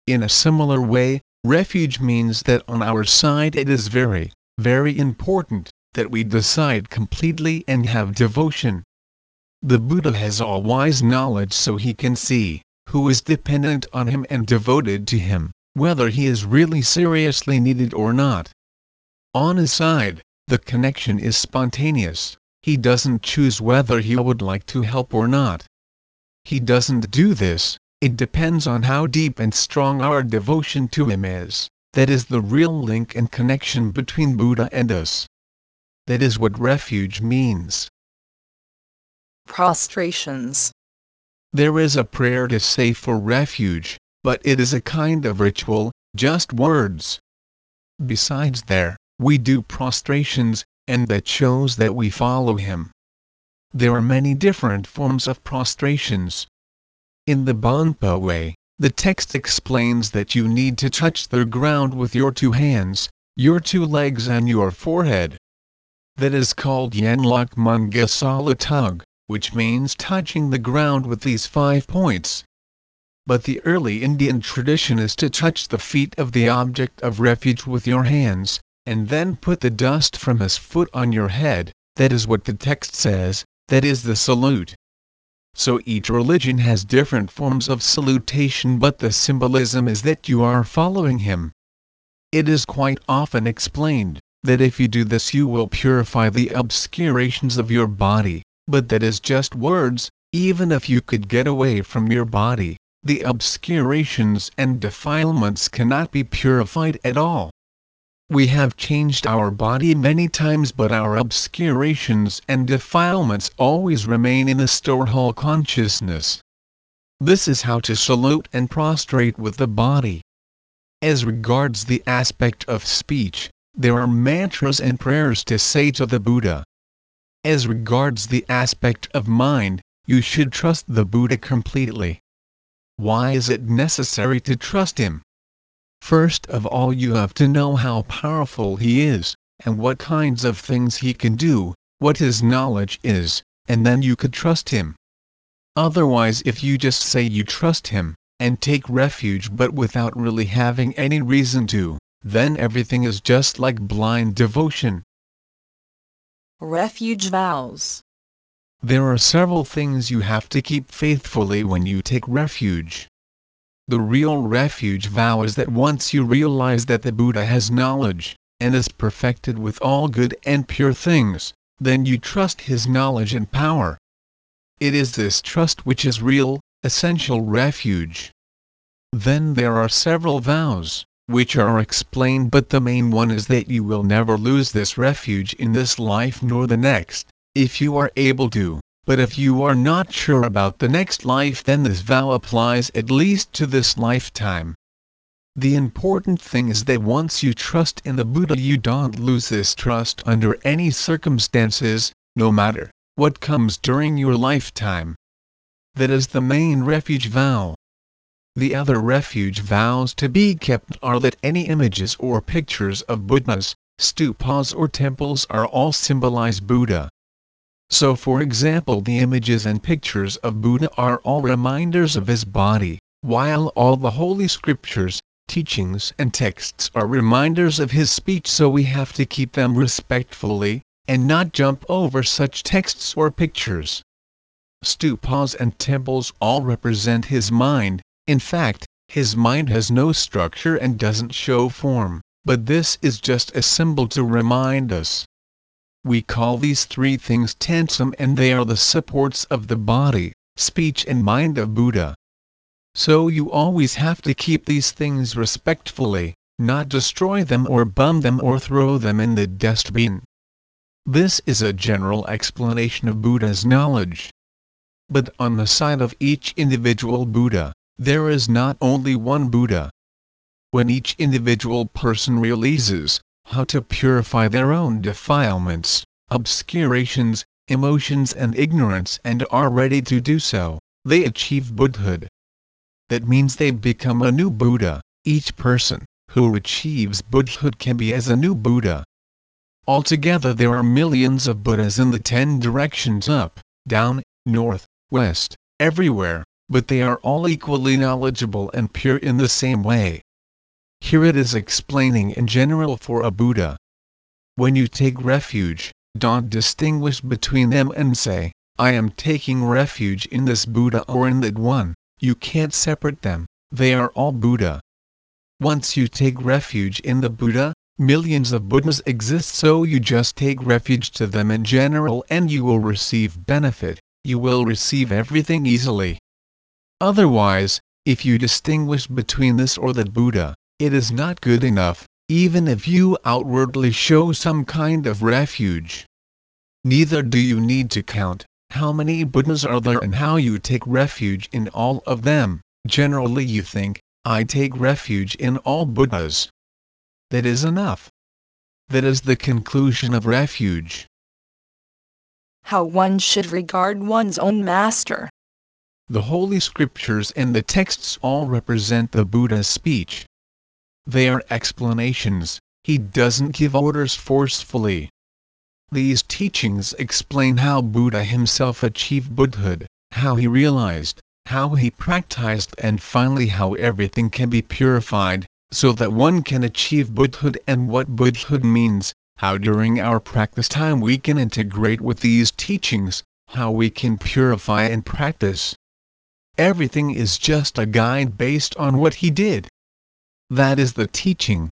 In a similar way, refuge means that on our side it is very, very important that we decide completely and have devotion. The Buddha has all wise knowledge so he can see who is dependent on him and devoted to him, whether he is really seriously needed or not. On his side, the connection is spontaneous, he doesn't choose whether he would like to help or not. He doesn't do this, it depends on how deep and strong our devotion to him is, that is the real link and connection between Buddha and us. That is what refuge means. Prostrations. There is a prayer to say for refuge, but it is a kind of ritual, just words. Besides there, we do prostrations, and that shows that we follow him. There are many different forms of prostrations. In the Bonpo way, the text explains that you need to touch the ground with your two hands, your two legs and your forehead. That is called Yanlok Mungasala Tug which means touching the ground with these five points. But the early Indian tradition is to touch the feet of the object of refuge with your hands, and then put the dust from his foot on your head, that is what the text says, that is the salute. So each religion has different forms of salutation but the symbolism is that you are following him. It is quite often explained, that if you do this you will purify the obscurations of your body, but that is just words, even if you could get away from your body, the obscurations and defilements cannot be purified at all. We have changed our body many times but our obscurations and defilements always remain in the storehold consciousness. This is how to salute and prostrate with the body. As regards the aspect of speech, there are mantras and prayers to say to the Buddha. As regards the aspect of mind, you should trust the Buddha completely. Why is it necessary to trust him? First of all you have to know how powerful he is, and what kinds of things he can do, what his knowledge is, and then you could trust him. Otherwise if you just say you trust him, and take refuge but without really having any reason to, then everything is just like blind devotion. Refuge vows. There are several things you have to keep faithfully when you take refuge. The real refuge vow is that once you realize that the Buddha has knowledge, and is perfected with all good and pure things, then you trust his knowledge and power. It is this trust which is real, essential refuge. Then there are several vows, which are explained but the main one is that you will never lose this refuge in this life nor the next, if you are able to, but if you are not sure about the next life then this vow applies at least to this lifetime. The important thing is that once you trust in the Buddha you don't lose this trust under any circumstances, no matter what comes during your lifetime. That is the main refuge vow. The other refuge vows to be kept are that any images or pictures of Buddhas, stupas or temples are all symbolize Buddha. So for example the images and pictures of Buddha are all reminders of his body, while all the holy scriptures, teachings and texts are reminders of his speech so we have to keep them respectfully, and not jump over such texts or pictures. Stupas and temples all represent his mind, in fact, his mind has no structure and doesn't show form, but this is just a symbol to remind us. We call these three things tensum and they are the supports of the body, speech and mind of Buddha. So you always have to keep these things respectfully, not destroy them or bum them or throw them in the dustbin. This is a general explanation of Buddha's knowledge. But on the side of each individual Buddha, there is not only one Buddha. When each individual person realizes how to purify their own defilements, obscurations, emotions and ignorance and are ready to do so, they achieve Buddhahood that means they become a new Buddha. Each person who achieves Buddhahood can be as a new Buddha. Altogether there are millions of Buddhas in the ten directions up, down, north, west, everywhere, but they are all equally knowledgeable and pure in the same way. Here it is explaining in general for a Buddha. When you take refuge, don't distinguish between them and say, I am taking refuge in this Buddha or in that one. You can't separate them, they are all Buddha. Once you take refuge in the Buddha, millions of Buddhas exist so you just take refuge to them in general and you will receive benefit, you will receive everything easily. Otherwise, if you distinguish between this or that Buddha, it is not good enough, even if you outwardly show some kind of refuge. Neither do you need to count, how many Buddhas are there and how you take refuge in all of them. Generally you think, I take refuge in all Buddhas. That is enough. That is the conclusion of refuge. How one should regard one's own master. The holy scriptures and the texts all represent the Buddha's speech. They are explanations, he doesn't give orders forcefully. These teachings explain how Buddha himself achieved Buddhahood, how he realized, how he practiced and finally how everything can be purified, so that one can achieve Buddhahood and what Buddhahood means, how during our practice time we can integrate with these teachings, how we can purify and practice. Everything is just a guide based on what he did. That is the teaching.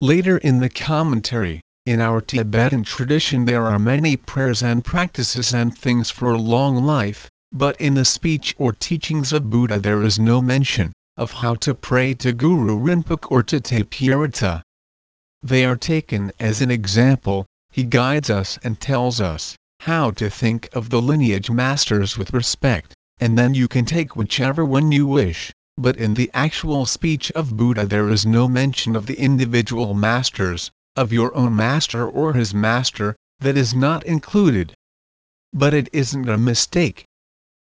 Later in the commentary, in our Tibetan tradition there are many prayers and practices and things for a long life, but in the speech or teachings of Buddha there is no mention of how to pray to Guru Rinpoche or to Tapihritsa. They are taken as an example, he guides us and tells us how to think of the lineage masters with respect, and then you can take whichever one you wish, but in the actual speech of Buddha there is no mention of the individual masters, of your own master or his master, that is not included. But it isn't a mistake.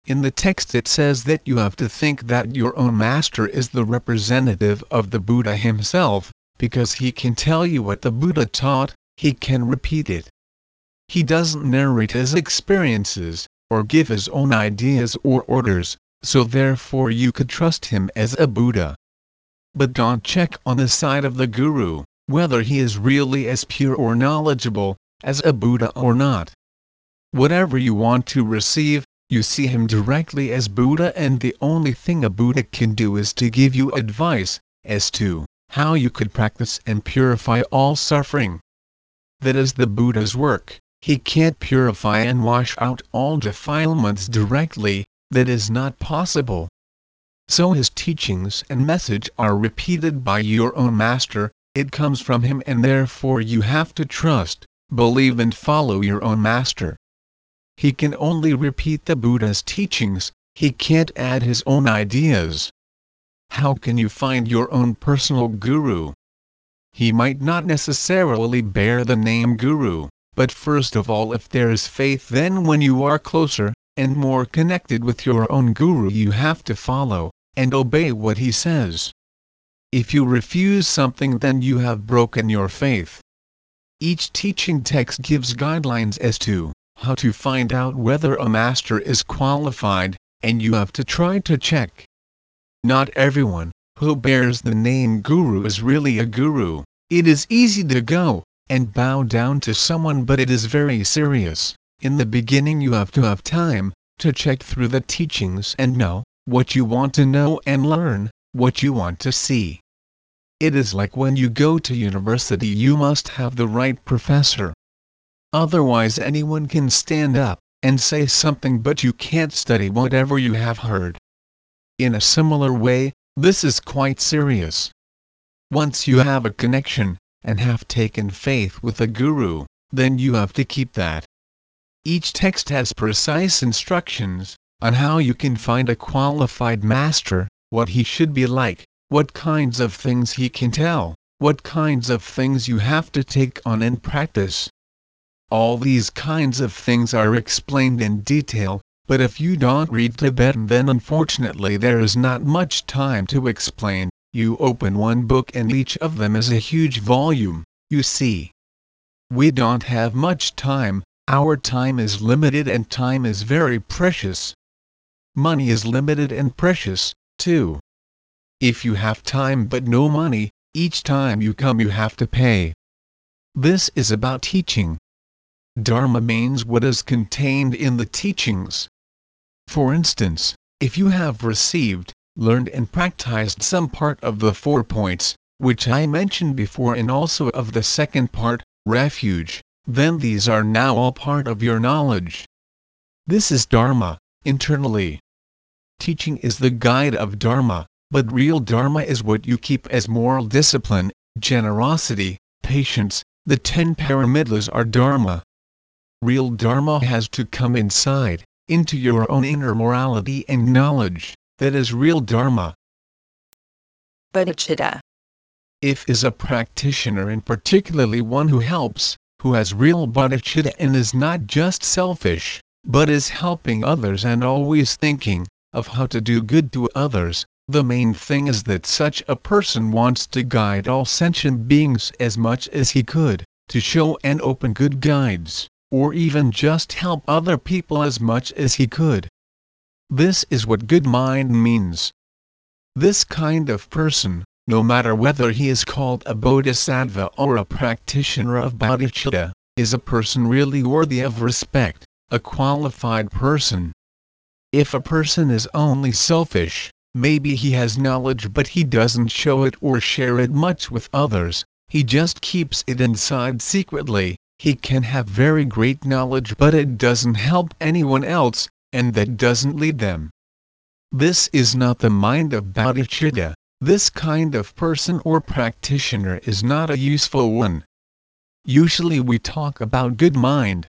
In the text it says that you have to think that your own master is the representative of the Buddha himself, because he can tell you what the Buddha taught, he can repeat it. He doesn't narrate his experiences, or give his own ideas or orders, so therefore you could trust him as a Buddha. But don't check on the side of the Guru whether he is really as pure or knowledgeable as a Buddha or not. Whatever you want to receive, you see him directly as Buddha and the only thing a Buddha can do is to give you advice as to how you could practice and purify all suffering. That is the Buddha's work. He can't purify and wash out all defilements directly, that is not possible. So his teachings and message are repeated by your own master, it comes from him and therefore you have to trust, believe and follow your own master. He can only repeat the Buddha's teachings, he can't add his own ideas. How can you find your own personal guru? He might not necessarily bear the name guru, but first of all if there is faith then when you are closer, and more connected with your own guru you have to follow, and obey what he says. If you refuse something then you have broken your faith. Each teaching text gives guidelines as to how to find out whether a master is qualified, and you have to try to check. Not everyone who bears the name guru is really a guru. It is easy to go and bow down to someone but it is very serious. In the beginning you have to have time to check through the teachings and know what you want to know and learn what you want to see. It is like when you go to university you must have the right professor. Otherwise anyone can stand up and say something but you can't study whatever you have heard. In a similar way, this is quite serious. Once you have a connection, and have taken faith with a guru, then you have to keep that. Each text has precise instructions on how you can find a qualified master, what he should be like, what kinds of things he can tell, what kinds of things you have to take on and practice. All these kinds of things are explained in detail, but if you don't read Tibetan then unfortunately there is not much time to explain, you open one book and each of them is a huge volume, you see. We don't have much time, our time is limited and time is very precious. Money is limited and precious, too. If you have time but no money, each time you come you have to pay. This is about teaching. Dharma means what is contained in the teachings. For instance, if you have received, learned and practiced some part of the four points, which I mentioned before and also of the second part, refuge, then these are now all part of your knowledge. This is Dharma, internally. Teaching is the guide of Dharma, but real Dharma is what you keep as moral discipline, generosity, patience, the ten paramitas are Dharma. Real Dharma has to come inside, into your own inner morality and knowledge, that is real Dharma. Bodhicitta. If is a practitioner and particularly one who helps, who has real bodhicitta and is not just selfish, but is helping others and always thinking of how to do good to others, the main thing is that such a person wants to guide all sentient beings as much as he could, to show and open good guides or even just help other people as much as he could. This is what good mind means. This kind of person, no matter whether he is called a bodhisattva or a practitioner of bodhicitta, is a person really worthy of respect, a qualified person. If a person is only selfish, maybe he has knowledge but he doesn't show it or share it much with others, he just keeps it inside secretly, he can have very great knowledge but it doesn't help anyone else, and that doesn't lead them. This is not the mind of bodhicitta, this kind of person or practitioner is not a useful one. Usually we talk about good mind.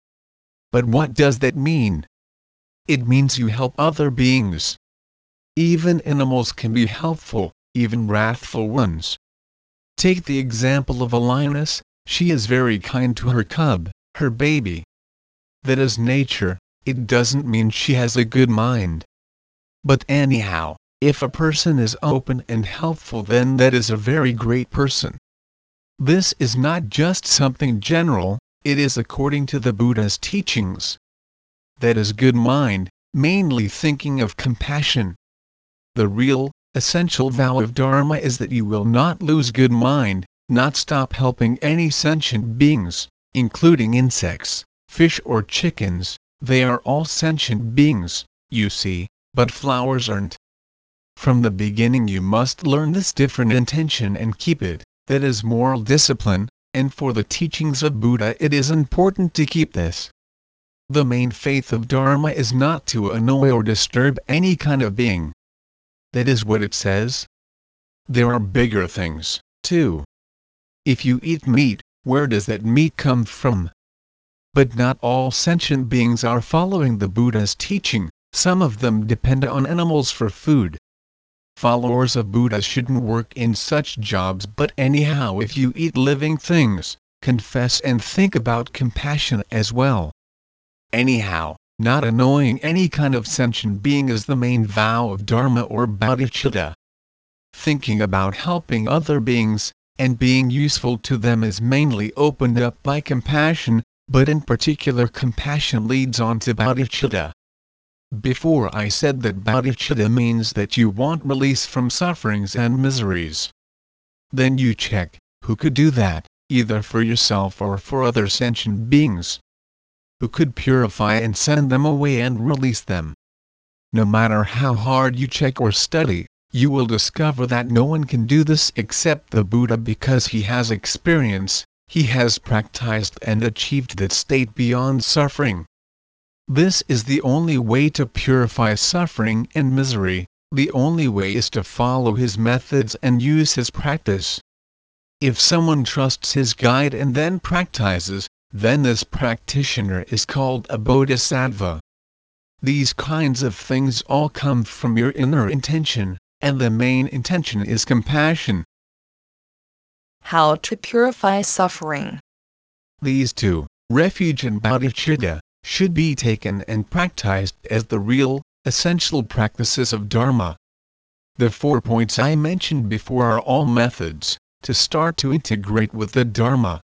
But what does that mean? It means you help other beings. Even animals can be helpful, even wrathful ones. Take the example of a lioness, she is very kind to her cub, her baby. That is nature, it doesn't mean she has a good mind. But anyhow, if a person is open and helpful then that is a very great person. This is not just something general, it is according to the Buddha's teachings. That is good mind, mainly thinking of compassion. The real, essential vow of Dharma is that you will not lose good mind, not stop helping any sentient beings, including insects, fish or chickens, they are all sentient beings, you see, but flowers aren't. From the beginning you must learn this different intention and keep it, that is moral discipline, and for the teachings of Buddha it is important to keep this. the main faith of Dharma is not to annoy or disturb any kind of being. That is what it says. There are bigger things, too. If you eat meat, where does that meat come from? But not all sentient beings are following the Buddha's teaching, some of them depend on animals for food. Followers of Buddha shouldn't work in such jobs but anyhow if you eat living things, confess and think about compassion as well. Anyhow, not annoying any kind of sentient being is the main vow of Dharma or bodhicitta. Thinking about helping other beings, and being useful to them is mainly opened up by compassion, but in particular compassion leads on to bodhicitta. Before I said that bodhicitta means that you want release from sufferings and miseries. Then you check, who could do that, either for yourself or for other sentient beings? Who could purify and send them away and release them? No matter how hard you check or study, you will discover that no one can do this except the Buddha because he has experience, he has practiced and achieved that state beyond suffering. This is the only way to purify suffering and misery, the only way is to follow his methods and use his practice. If someone trusts his guide and then practices, then this practitioner is called a bodhisattva. These kinds of things all come from your inner intention, and the main intention is compassion. How to purify suffering. These two, refuge and bodhicitta, should be taken and practiced as the real, essential practices of Dharma. The four points I mentioned before are all methods to start to integrate with the Dharma.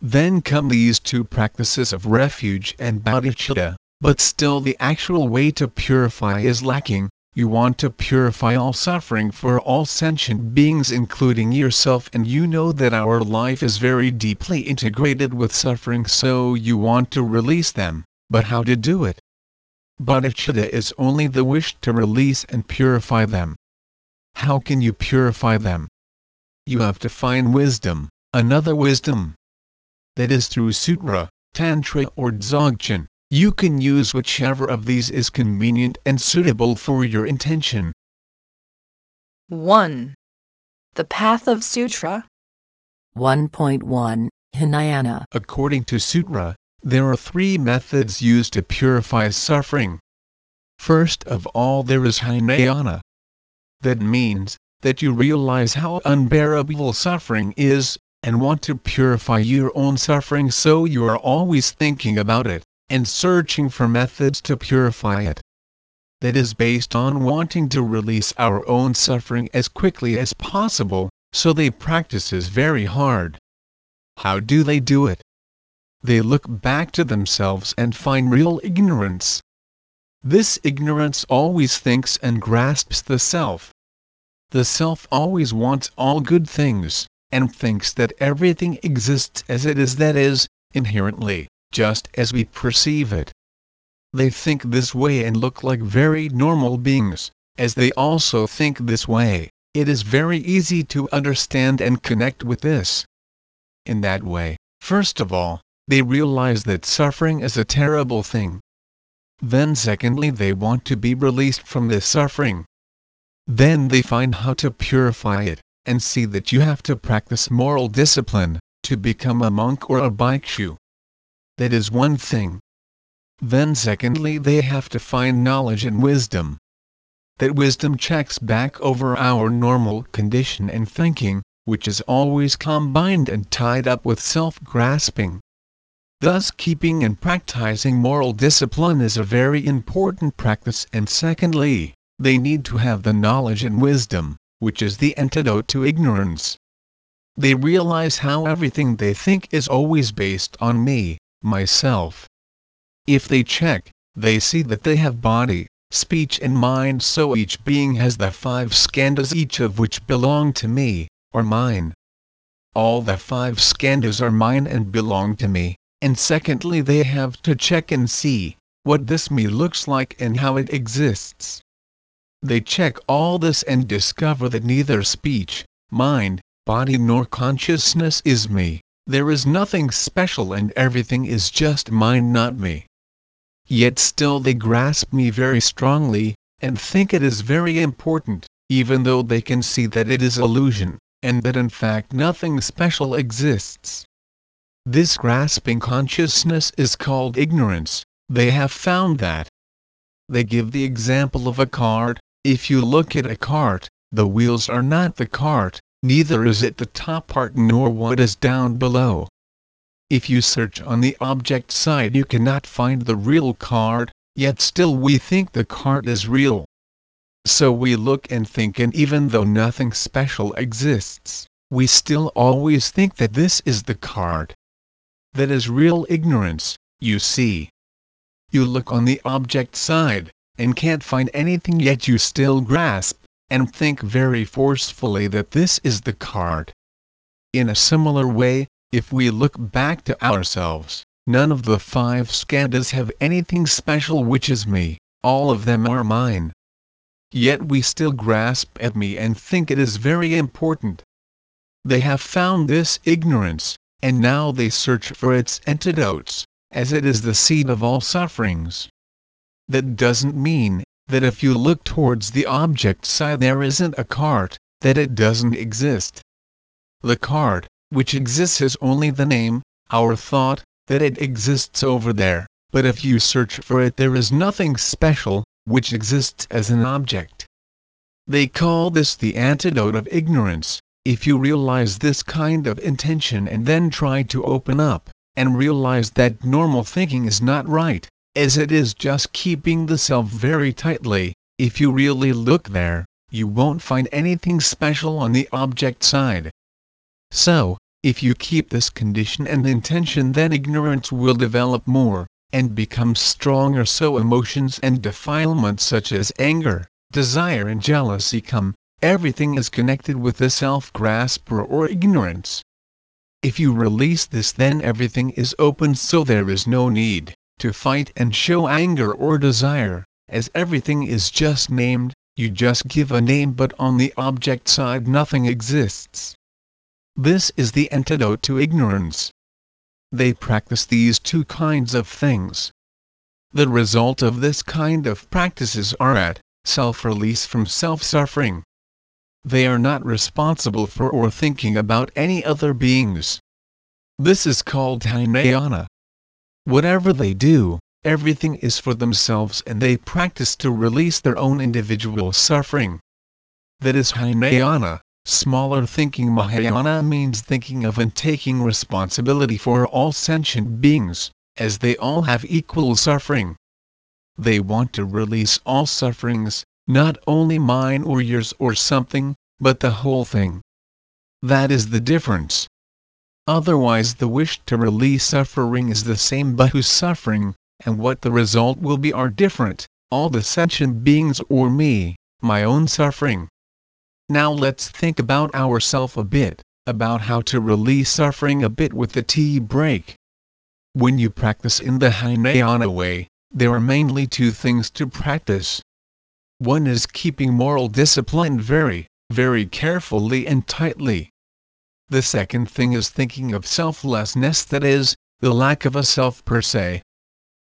Then come these two practices of refuge and bodhicitta, but still the actual way to purify is lacking, you want to purify all suffering for all sentient beings including yourself and you know that our life is very deeply integrated with suffering so you want to release them, but how to do it? Bodhicitta is only the wish to release and purify them. How can you purify them? You have to find wisdom, another wisdom. That is through sutra, tantra or dzogchen. You can use whichever of these is convenient and suitable for your intention. 1. The Path of Sutra. 1.1 Hinayana. According to Sutra, there are three methods used to purify suffering. First of all, there is Hinayana. That means that you realize how unbearable suffering is, and want to purify your own suffering so you are always thinking about it and searching for methods to purify it. That is based on wanting to release our own suffering as quickly as possible, so they practices very hard. How do they do it? They look back to themselves and find real ignorance. This ignorance always thinks and grasps the self. The self always wants all good things, and thinks that everything exists as it is that is, inherently just as we perceive it. They think this way and look like very normal beings, as they also think this way. It is very easy to understand and connect with this. In that way, first of all, they realize that suffering is a terrible thing. Then, secondly, they want to be released from this suffering. Then they find how to purify it, and see that you have to practice moral discipline to become a monk or a bhikshu. That is one thing. Then secondly they have to find knowledge and wisdom. That wisdom checks back over our normal condition and thinking, which is always combined and tied up with self-grasping. Thus keeping and practicing moral discipline is a very important practice and secondly, they need to have the knowledge and wisdom, which is the antidote to ignorance. They realize how everything they think is always based on me, myself. If they check, they see that they have body, speech and mind so each being has the five skandhas each of which belong to me, or mine. All the five skandhas are mine and belong to me, and secondly they have to check and see, what this me looks like and how it exists. They check all this and discover that neither speech, mind, body nor consciousness is me, there is nothing special and everything is just mine not me. yet still they grasp me very strongly, and think it is very important, even though they can see that it is illusion, and that in fact nothing special exists. This grasping consciousness is called ignorance, they have found that. They give the example of a cart, if you look at a cart, the wheels are not the cart, neither is it the top part nor what is down below. If you search on the object side you cannot find the real card, yet still we think the card is real. So we look and think and even though nothing special exists, we still always think that this is the card. That is real ignorance, you see. You look on the object side, and can't find anything yet you still grasp, and think very forcefully that this is the card. In a similar way, if we look back to ourselves, none of the five skandhas have anything special which is me, all of them are mine. Yet we still grasp at me and think it is very important. They have found this ignorance, and now they search for its antidotes, as it is the seed of all sufferings. That doesn't mean that if you look towards the object side there isn't a cart, that it doesn't exist. The cart, which exists is only the name, our thought, that it exists over there, but if you search for it there is nothing special, which exists as an object. They call this the antidote of ignorance, if you realize this kind of intention and then try to open up, and realize that normal thinking is not right, as it is just keeping the self very tightly, if you really look there, you won't find anything special on the object side. So, if you keep this condition and intention then ignorance will develop more, and become stronger so emotions and defilements such as anger, desire and jealousy come, everything is connected with the self-grasper or ignorance. If you release this then everything is open so there is no need to fight and show anger or desire, as everything is just named, you just give a name but on the object side nothing exists. This is the antidote to ignorance. They practice these two kinds of things. The result of this kind of practices are at self-release from self-suffering. They are not responsible for or thinking about any other beings. This is called Hinayana. Whatever they do, everything is for themselves and they practice to release their own individual suffering. That is Hinayana. Smaller thinking Mahayana means thinking of and taking responsibility for all sentient beings, as they all have equal suffering. They want to release all sufferings, not only mine or yours or something, but the whole thing. That is the difference. Otherwise the wish to release suffering is the same but whose suffering, and what the result will be are different, all the sentient beings or me, my own suffering. Now let's think about ourself a bit, about how to release suffering a bit with the tea break. When you practice in the Hinayana way, there are mainly two things to practice. One is keeping moral discipline very, very carefully and tightly. The second thing is thinking of selflessness that is, the lack of a self per se.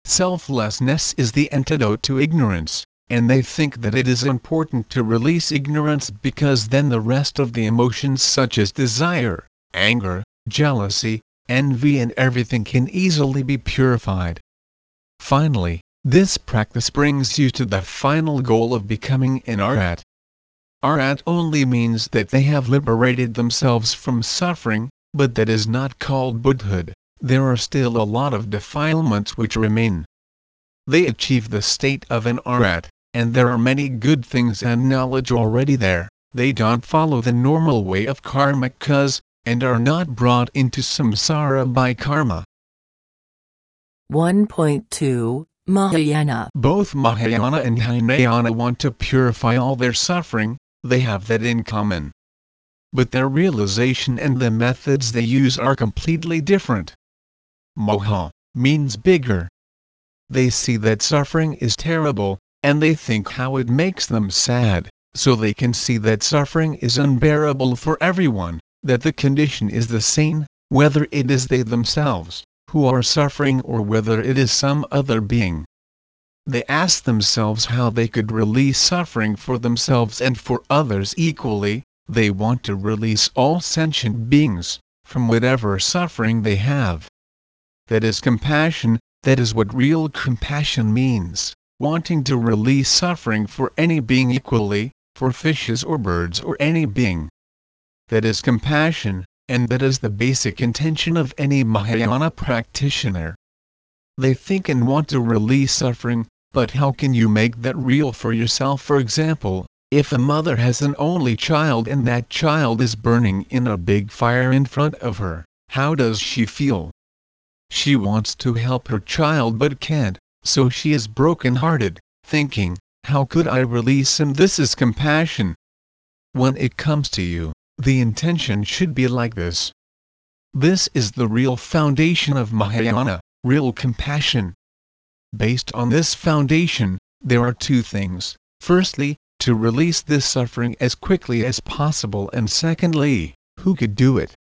Selflessness is the antidote to ignorance, and they think that it is important to release ignorance because then the rest of the emotions such as desire, anger, jealousy, envy and everything can easily be purified. Finally, this practice brings you to the final goal of becoming an arhat. Arhat only means that they have liberated themselves from suffering, but that is not called Buddhahood, there are still a lot of defilements which remain. They achieve the state of an arhat, and there are many good things and knowledge already there, they don't follow the normal way of karma cause, and are not brought into samsara by karma. 1.2 Mahayana Both Mahayana and Hinayana want to purify all their suffering, they have that in common. But their realization and the methods they use are completely different. Maha means bigger. They see that suffering is terrible, and they think how it makes them sad, so they can see that suffering is unbearable for everyone, that the condition is the same, whether it is they themselves, who are suffering or whether it is some other being. They ask themselves how they could release suffering for themselves and for others equally, they want to release all sentient beings from whatever suffering they have. That is compassion, that is what real compassion means, wanting to release suffering for any being equally, for fishes or birds or any being. That is compassion, and that is the basic intention of any Mahayana practitioner. They think and want to release suffering, but how can you make that real for yourself? For example, if a mother has an only child and that child is burning in a big fire in front of her, how does she feel? She wants to help her child but can't, so she is broken hearted, thinking, how could I release him? This is compassion. When it comes to you, the intention should be like this. This is the real foundation of Mahayana, real compassion. Based on this foundation, there are two things. Firstly, to release this suffering as quickly as possible and secondly, who could do it?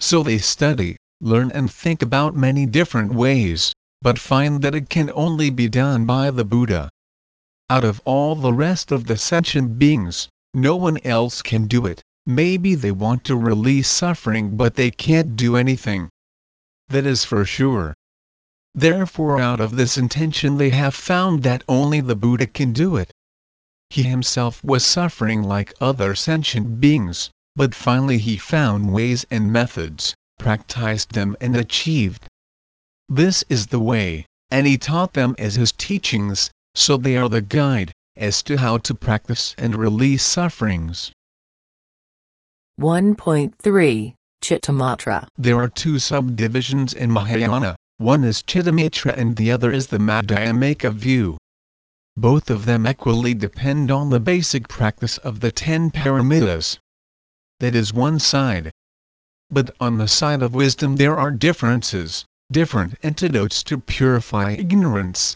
So they study, learn and think about many different ways, but find that it can only be done by the Buddha. Out of all the rest of the sentient beings, no one else can do it. Maybe they want to release suffering but they can't do anything. That is for sure. Therefore out of this intention they have found that only the Buddha can do it. He himself was suffering like other sentient beings, but finally he found ways and methods, practiced them and achieved. This is the way, and he taught them as his teachings, so they are the guide, as to how to practice and release sufferings. 1.3 Chittamatra. There are two subdivisions in Mahayana, one is Chittamatra and the other is the Madhyamaka view. Both of them equally depend on the basic practice of the ten paramitas. That is one side. But on the side of wisdom there are differences, different antidotes to purify ignorance.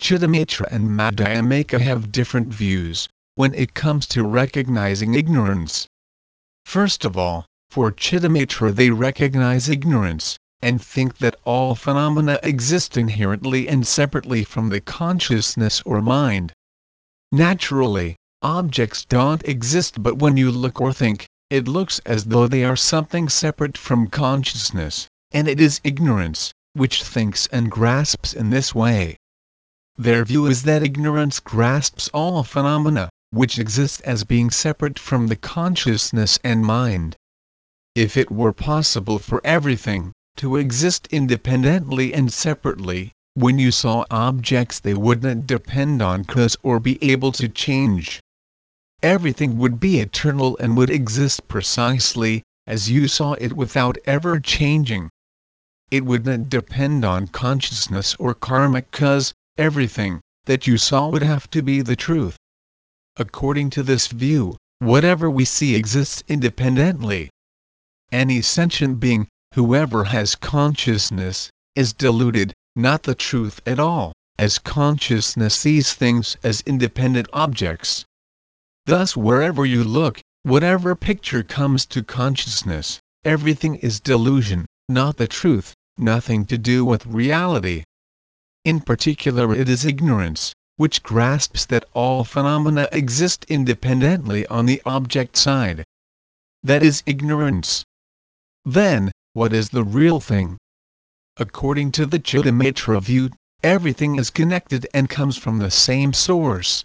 Chittamatra and Madhyamaka have different views, when it comes to recognizing ignorance. First of all, for Chittamatra they recognize ignorance, and think that all phenomena exist inherently and separately from the consciousness or mind. Naturally, objects don't exist but when you look or think, it looks as though they are something separate from consciousness, and it is ignorance, which thinks and grasps in this way. Their view is that ignorance grasps all phenomena, which exist as being separate from the consciousness and mind. If it were possible for everything, to exist independently and separately, when you saw objects they wouldn't depend on cause or be able to change. Everything would be eternal and would exist precisely, as you saw it without ever changing. It wouldn't depend on consciousness or karma cause, everything, that you saw would have to be the truth. According to this view, whatever we see exists independently. Any sentient being, whoever has consciousness, is deluded, not the truth at all, as consciousness sees things as independent objects. Thus wherever you look, whatever picture comes to consciousness, everything is delusion, not the truth, nothing to do with reality. In particular it is ignorance, which grasps that all phenomena exist independently on the object side. That is ignorance. Then, what is the real thing? According to the Chittamatra view, everything is connected and comes from the same source.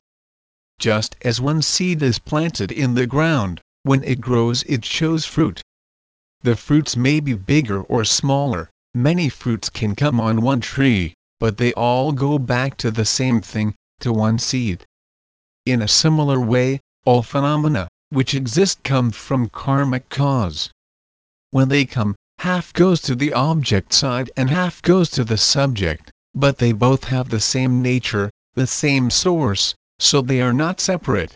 Just as one seed is planted in the ground, when it grows it shows fruit. The fruits may be bigger or smaller, many fruits can come on one tree, but they all go back to the same thing, to one seed. In a similar way, all phenomena, which exist come from karmic cause. When they come, half goes to the object side and half goes to the subject, but they both have the same nature, the same source, so they are not separate.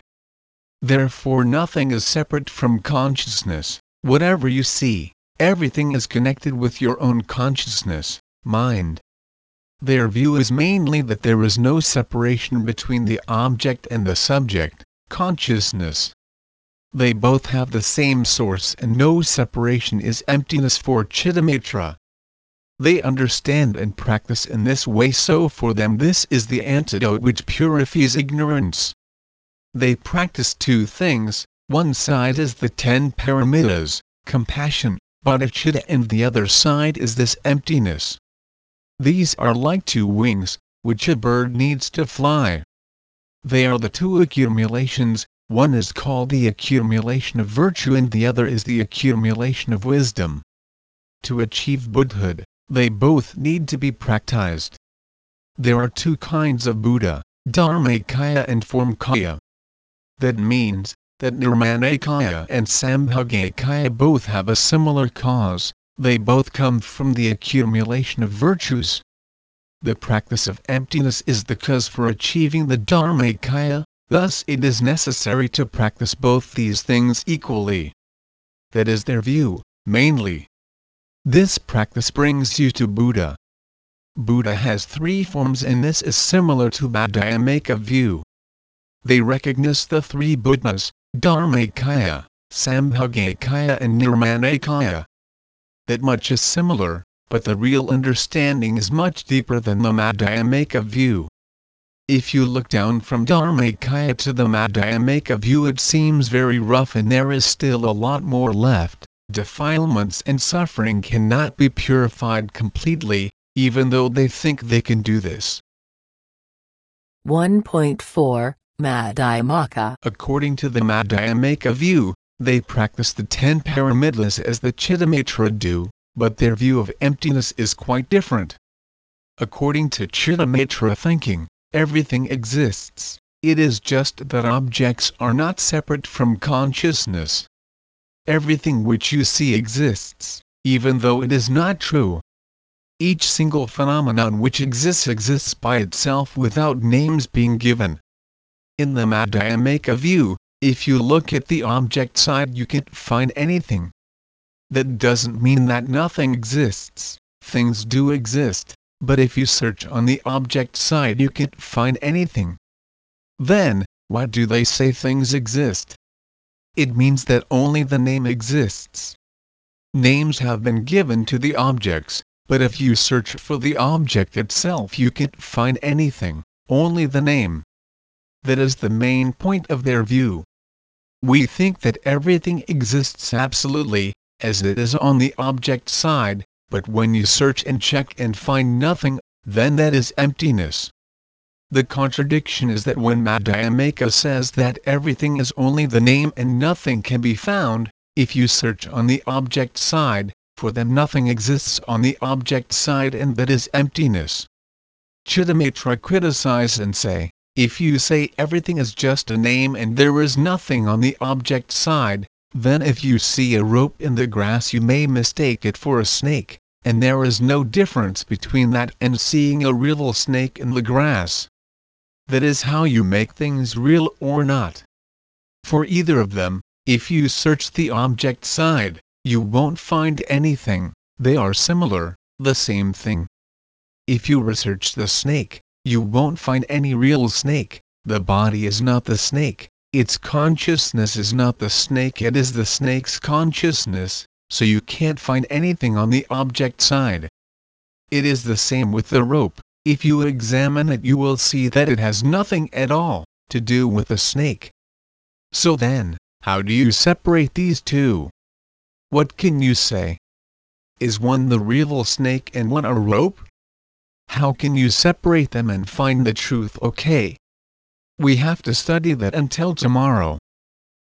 Therefore nothing is separate from consciousness, whatever you see, everything is connected with your own consciousness, mind. Their view is mainly that there is no separation between the object and the subject, consciousness. They both have the same source and no separation is emptiness for Chittamatra. they understand and practice in this way so for them this is the antidote which purifies ignorance. They practice two things, one side is the ten paramitas, compassion, bodhicitta and the other side is this emptiness. These are like two wings, which a bird needs to fly. They are the two accumulations, one is called the accumulation of virtue and the other is the accumulation of wisdom. To achieve Buddhahood, they both need to be practiced. There are two kinds of Buddha, Dharmakaya and Formkaya. That means, that Nirmanakaya and Sambhogakaya both have a similar cause, they both come from the accumulation of virtues. The practice of emptiness is the cause for achieving the Dharmakaya, thus it is necessary to practice both these things equally. That is their view, mainly. This practice brings you to Buddha. Buddha has three forms and this is similar to Madhyamaka view. They recognize the three Buddhas, Dharmakaya, Sambhogakaya and Nirmanakaya that much is similar, but the real understanding is much deeper than the Madhyamaka view. If you look down from Dharmakaya to the Madhyamaka view it seems very rough and there is still a lot more left. Defilements and suffering cannot be purified completely, even though they think they can do this. 1.4 Madhyamaka According to the Madhyamaka view, they practice the ten paramitas as the Chittamatra do, but their view of emptiness is quite different. According to Chittamatra thinking, everything exists, it is just that objects are not separate from consciousness. Everything which you see exists, even though it is not true. Each single phenomenon which exists exists by itself without names being given. In the Madhyamaka view, if you look at the object side you can't find anything. That doesn't mean that nothing exists, things do exist, but if you search on the object side you can't find anything. Then, why do they say things exist? It means that only the name exists. Names have been given to the objects, but if you search for the object itself you can't find anything, only the name. That is the main point of their view. We think that everything exists absolutely, as it is on the object side, but when you search and check and find nothing, then that is emptiness. The contradiction is that when Madhyamaka says that everything is only the name and nothing can be found, if you search on the object side, for them nothing exists on the object side and that is emptiness. Chittamatra criticize and say, if you say everything is just a name and there is nothing on the object side, then if you see a rope in the grass you may mistake it for a snake, and there is no difference between that and seeing a real snake in the grass. That is how you make things real or not. For either of them, if you search the object side, you won't find anything, they are similar, the same thing. If you research the snake, you won't find any real snake. The body is not the snake, its consciousness is not the snake, it is the snake's consciousness, so you can't find anything on the object side. It is the same with the rope, if you examine it you will see that it has nothing at all to do with the snake. So then, how do you separate these two? What can you say? Is one the real snake and one a rope? How can you separate them and find the truth okay? We have to study that until tomorrow.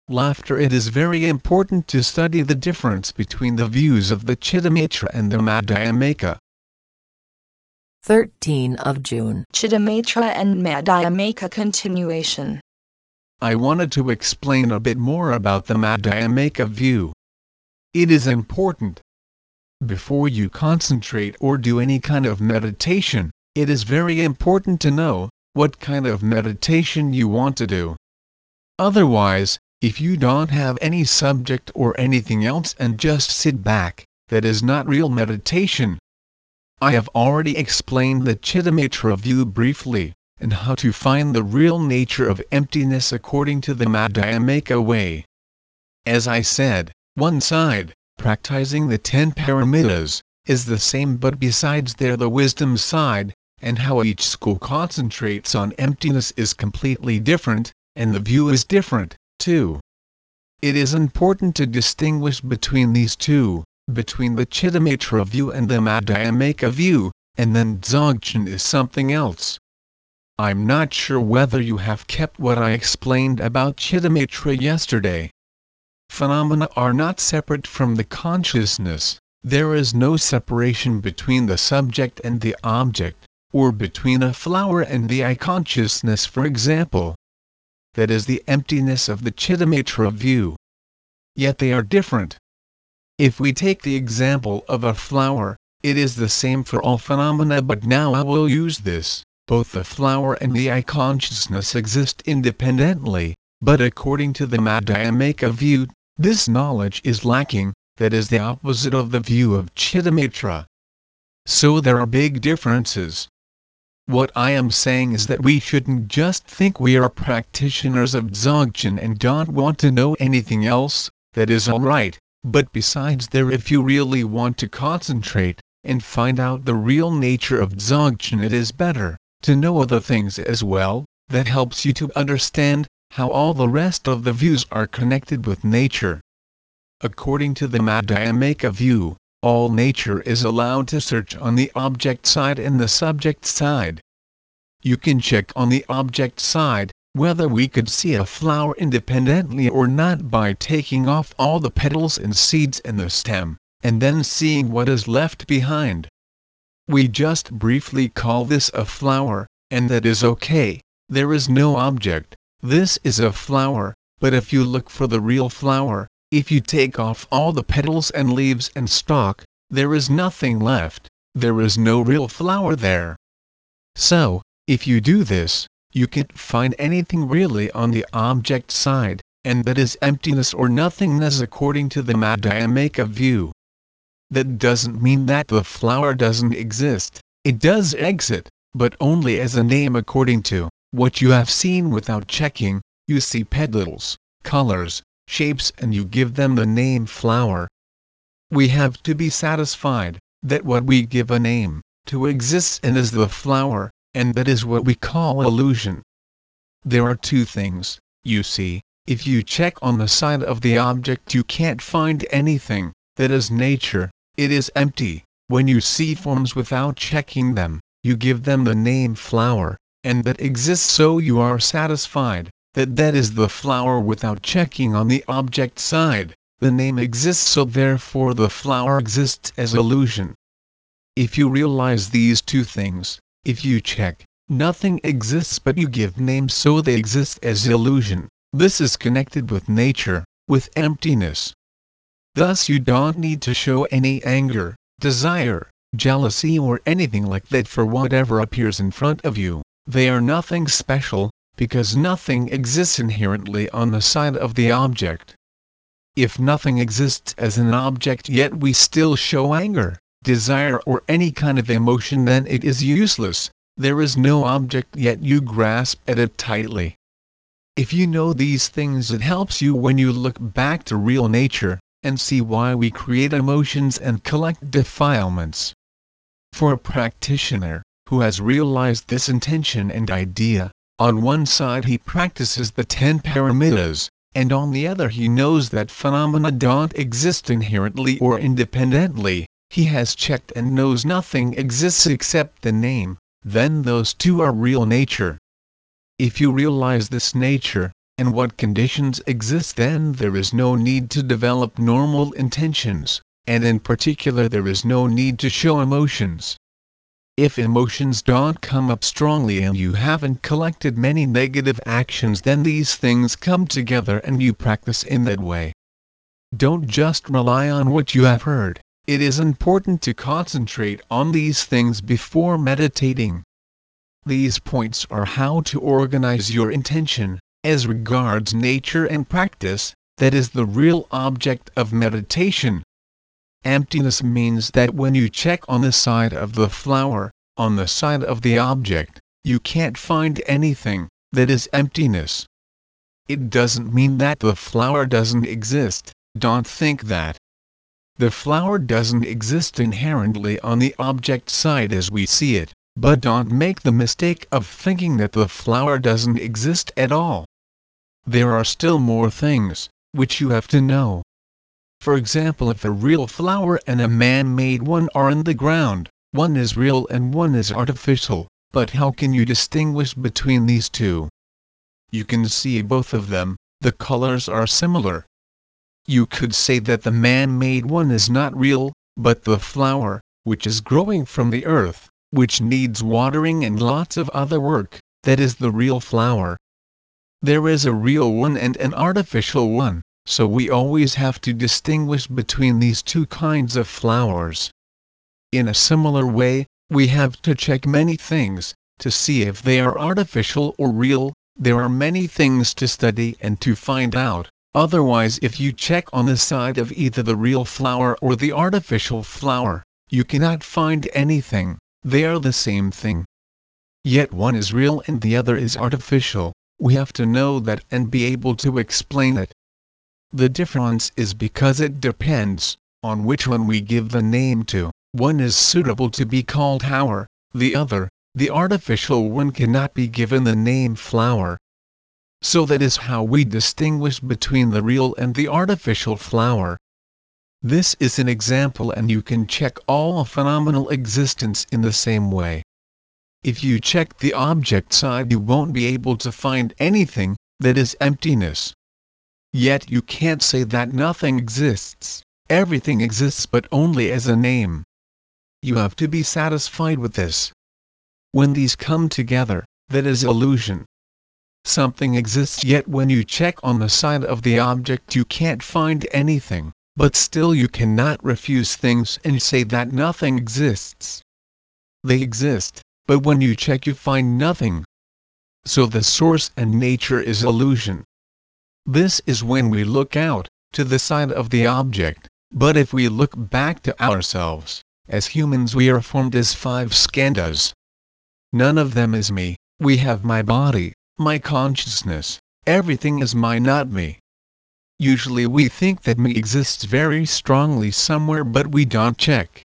Laughter It is very important to study the difference between the views of the Chittamatra and the Madhyamaka. 13 of June Chittamatra and Madhyamaka continuation. I wanted to explain a bit more about the Madhyamaka view. It is important before you concentrate or do any kind of meditation, it is very important to know what kind of meditation you want to do. Otherwise, if you don't have any subject or anything else and just sit back, that is not real meditation. I have already explained the Chittamatra view briefly, and how to find the real nature of emptiness according to the Madhyamaka way. As I said, one side, practicing the ten paramitas, is the same but besides there the wisdom side, and how each school concentrates on emptiness is completely different, and the view is different, too. It is important to distinguish between these two, between the Chittamatra view and the Madhyamaka view, and then Dzogchen is something else. I'm not sure whether you have kept what I explained about Chittamatra yesterday. Phenomena are not separate from the consciousness, there is no separation between the subject and the object, or between a flower and the eye consciousness for example that is the emptiness of the Chittamatra view. Yet they are different. If we take the example of a flower, it is the same for all phenomena but now I will use this, both the flower and the eye consciousness exist independently, but according to the Madhyamaka view, this knowledge is lacking, that is the opposite of the view of Chittamatra. So there are big differences. What I am saying is that we shouldn't just think we are practitioners of Dzogchen and don't want to know anything else, that is alright, but besides there if you really want to concentrate, and find out the real nature of Dzogchen it is better, to know other things as well, that helps you to understand, how all the rest of the views are connected with nature. According to the Madhyamaka view, all nature is allowed to search on the object side and the subject side. You can check on the object side, whether we could see a flower independently or not by taking off all the petals and seeds and the stem, and then seeing what is left behind. We just briefly call this a flower, and that is okay, there is no object, this is a flower, but if you look for the real flower, if you take off all the petals and leaves and stalk, there is nothing left, there is no real flower there. So, if you do this, you can't find anything really on the object side, and that is emptiness or nothingness according to the Madhyamaka view. That doesn't mean that the flower doesn't exist, it does exist, but only as a name according to what you have seen without checking, you see petals, colors, shapes and you give them the name flower. We have to be satisfied that what we give a name to exists and is the flower, and that is what we call illusion. There are two things, you see, if you check on the side of the object you can't find anything, that is nature, it is empty, when you see forms without checking them, you give them the name flower, and that exists so you are satisfied that that is the flower without checking on the object side, the name exists so therefore the flower exists as illusion. If you realize these two things, if you check, nothing exists but you give names so they exist as illusion, this is connected with nature, with emptiness. Thus you don't need to show any anger, desire, jealousy or anything like that for whatever appears in front of you, they are nothing special, because nothing exists inherently on the side of the object. If nothing exists as an object yet we still show anger, desire or any kind of emotion then it is useless, there is no object yet you grasp at it tightly. If you know these things it helps you when you look back to real nature, and see why we create emotions and collect defilements. For a practitioner, who has realized this intention and idea, on one side he practices the ten paramitas, and on the other he knows that phenomena don't exist inherently or independently, he has checked and knows nothing exists except the name, then those two are real nature. If you realize this nature, and what conditions exist then there is no need to develop normal intentions, and in particular there is no need to show emotions. If emotions don't come up strongly and you haven't collected many negative actions then these things come together and you practice in that way. Don't just rely on what you have heard, it is important to concentrate on these things before meditating. These points are how to organize your intention, as regards nature and practice, that is the real object of meditation. Emptiness means that when you check on the side of the flower, on the side of the object, you can't find anything, that is emptiness. It doesn't mean that the flower doesn't exist, don't think that. the flower doesn't exist inherently on the object side as we see it, but don't make the mistake of thinking that the flower doesn't exist at all. There are still more things, which you have to know. For example if a real flower and a man-made one are in the ground, one is real and one is artificial, but how can you distinguish between these two? You can see both of them, the colors are similar. You could say that the man-made one is not real, but the flower, which is growing from the earth, which needs watering and lots of other work, that is the real flower. There is a real one and an artificial one, so we always have to distinguish between these two kinds of flowers. In a similar way, we have to check many things, to see if they are artificial or real, there are many things to study and to find out, otherwise if you check on the side of either the real flower or the artificial flower, you cannot find anything, they are the same thing. Yet one is real and the other is artificial, we have to know that and be able to explain it. The difference is because it depends on which one we give the name to. One is suitable to be called flower, the other, the artificial one cannot be given the name flower. So that is how we distinguish between the real and the artificial flower. This is an example and you can check all phenomenal existence in the same way. If you check the object side you won't be able to find anything, that is emptiness. Yet you can't say that nothing exists, everything exists but only as a name. You have to be satisfied with this. When these come together, that is illusion. Something exists yet when you check on the side of the object you can't find anything, but still you cannot refuse things and say that nothing exists. They exist, but when you check you find nothing. So the source and nature is illusion. This is when we look out, to the side of the object, but if we look back to ourselves, as humans we are formed as five skandhas. None of them is me, we have my body, my consciousness, everything is my not me. Usually we think that me exists very strongly somewhere but we don't check.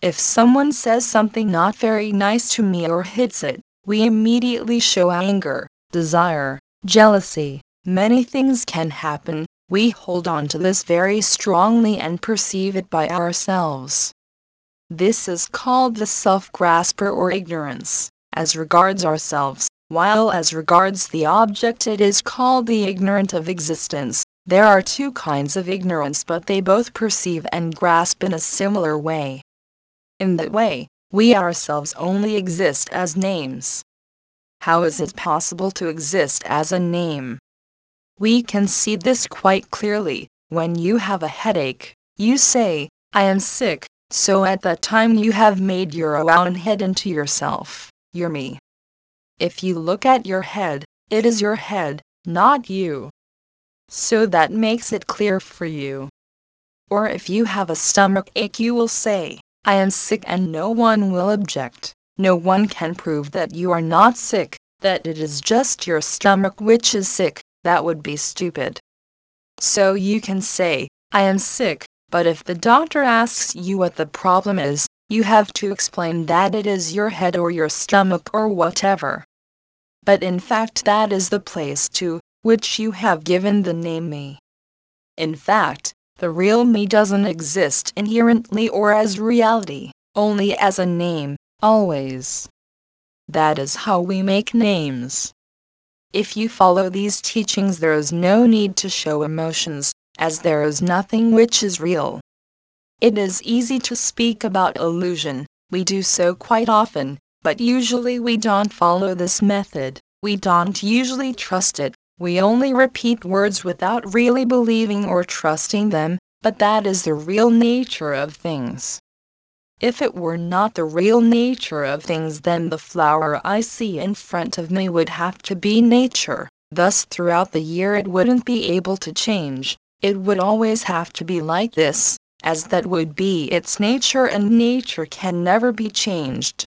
If someone says something not very nice to me or hits it, we immediately show anger, desire, jealousy, many things can happen, we hold on to this very strongly and perceive it by ourselves. This is called the self-grasper or ignorance, as regards ourselves, while as regards the object it is called the ignorant of existence. There are two kinds of ignorance but they both perceive and grasp in a similar way. In that way, we ourselves only exist as names. How is it possible to exist as a name? We can see this quite clearly. When you have a headache, you say, I am sick, so at that time you have made your own head into yourself, you're me. If you look at your head, it is your head, not you. So that makes it clear for you. Or if you have a stomach ache you will say, I am sick and no one will object. No one can prove that you are not sick, that it is just your stomach which is sick, that would be stupid. So you can say, I am sick, but if the doctor asks you what the problem is, you have to explain that it is your head or your stomach or whatever. But in fact that is the place to which you have given the name me. In fact, the real me doesn't exist inherently or as reality, only as a name, always. That is how we make names. If you follow these teachings there is no need to show emotions, as there is nothing which is real. It is easy to speak about illusion, we do so quite often, but usually we don't follow this method, we don't usually trust it, we only repeat words without really believing or trusting them, but that is the real nature of things. If it were not the real nature of things then the flower I see in front of me would have to be nature, thus throughout the year it wouldn't be able to change, it would always have to be like this, as that would be. Its nature and nature can never be changed.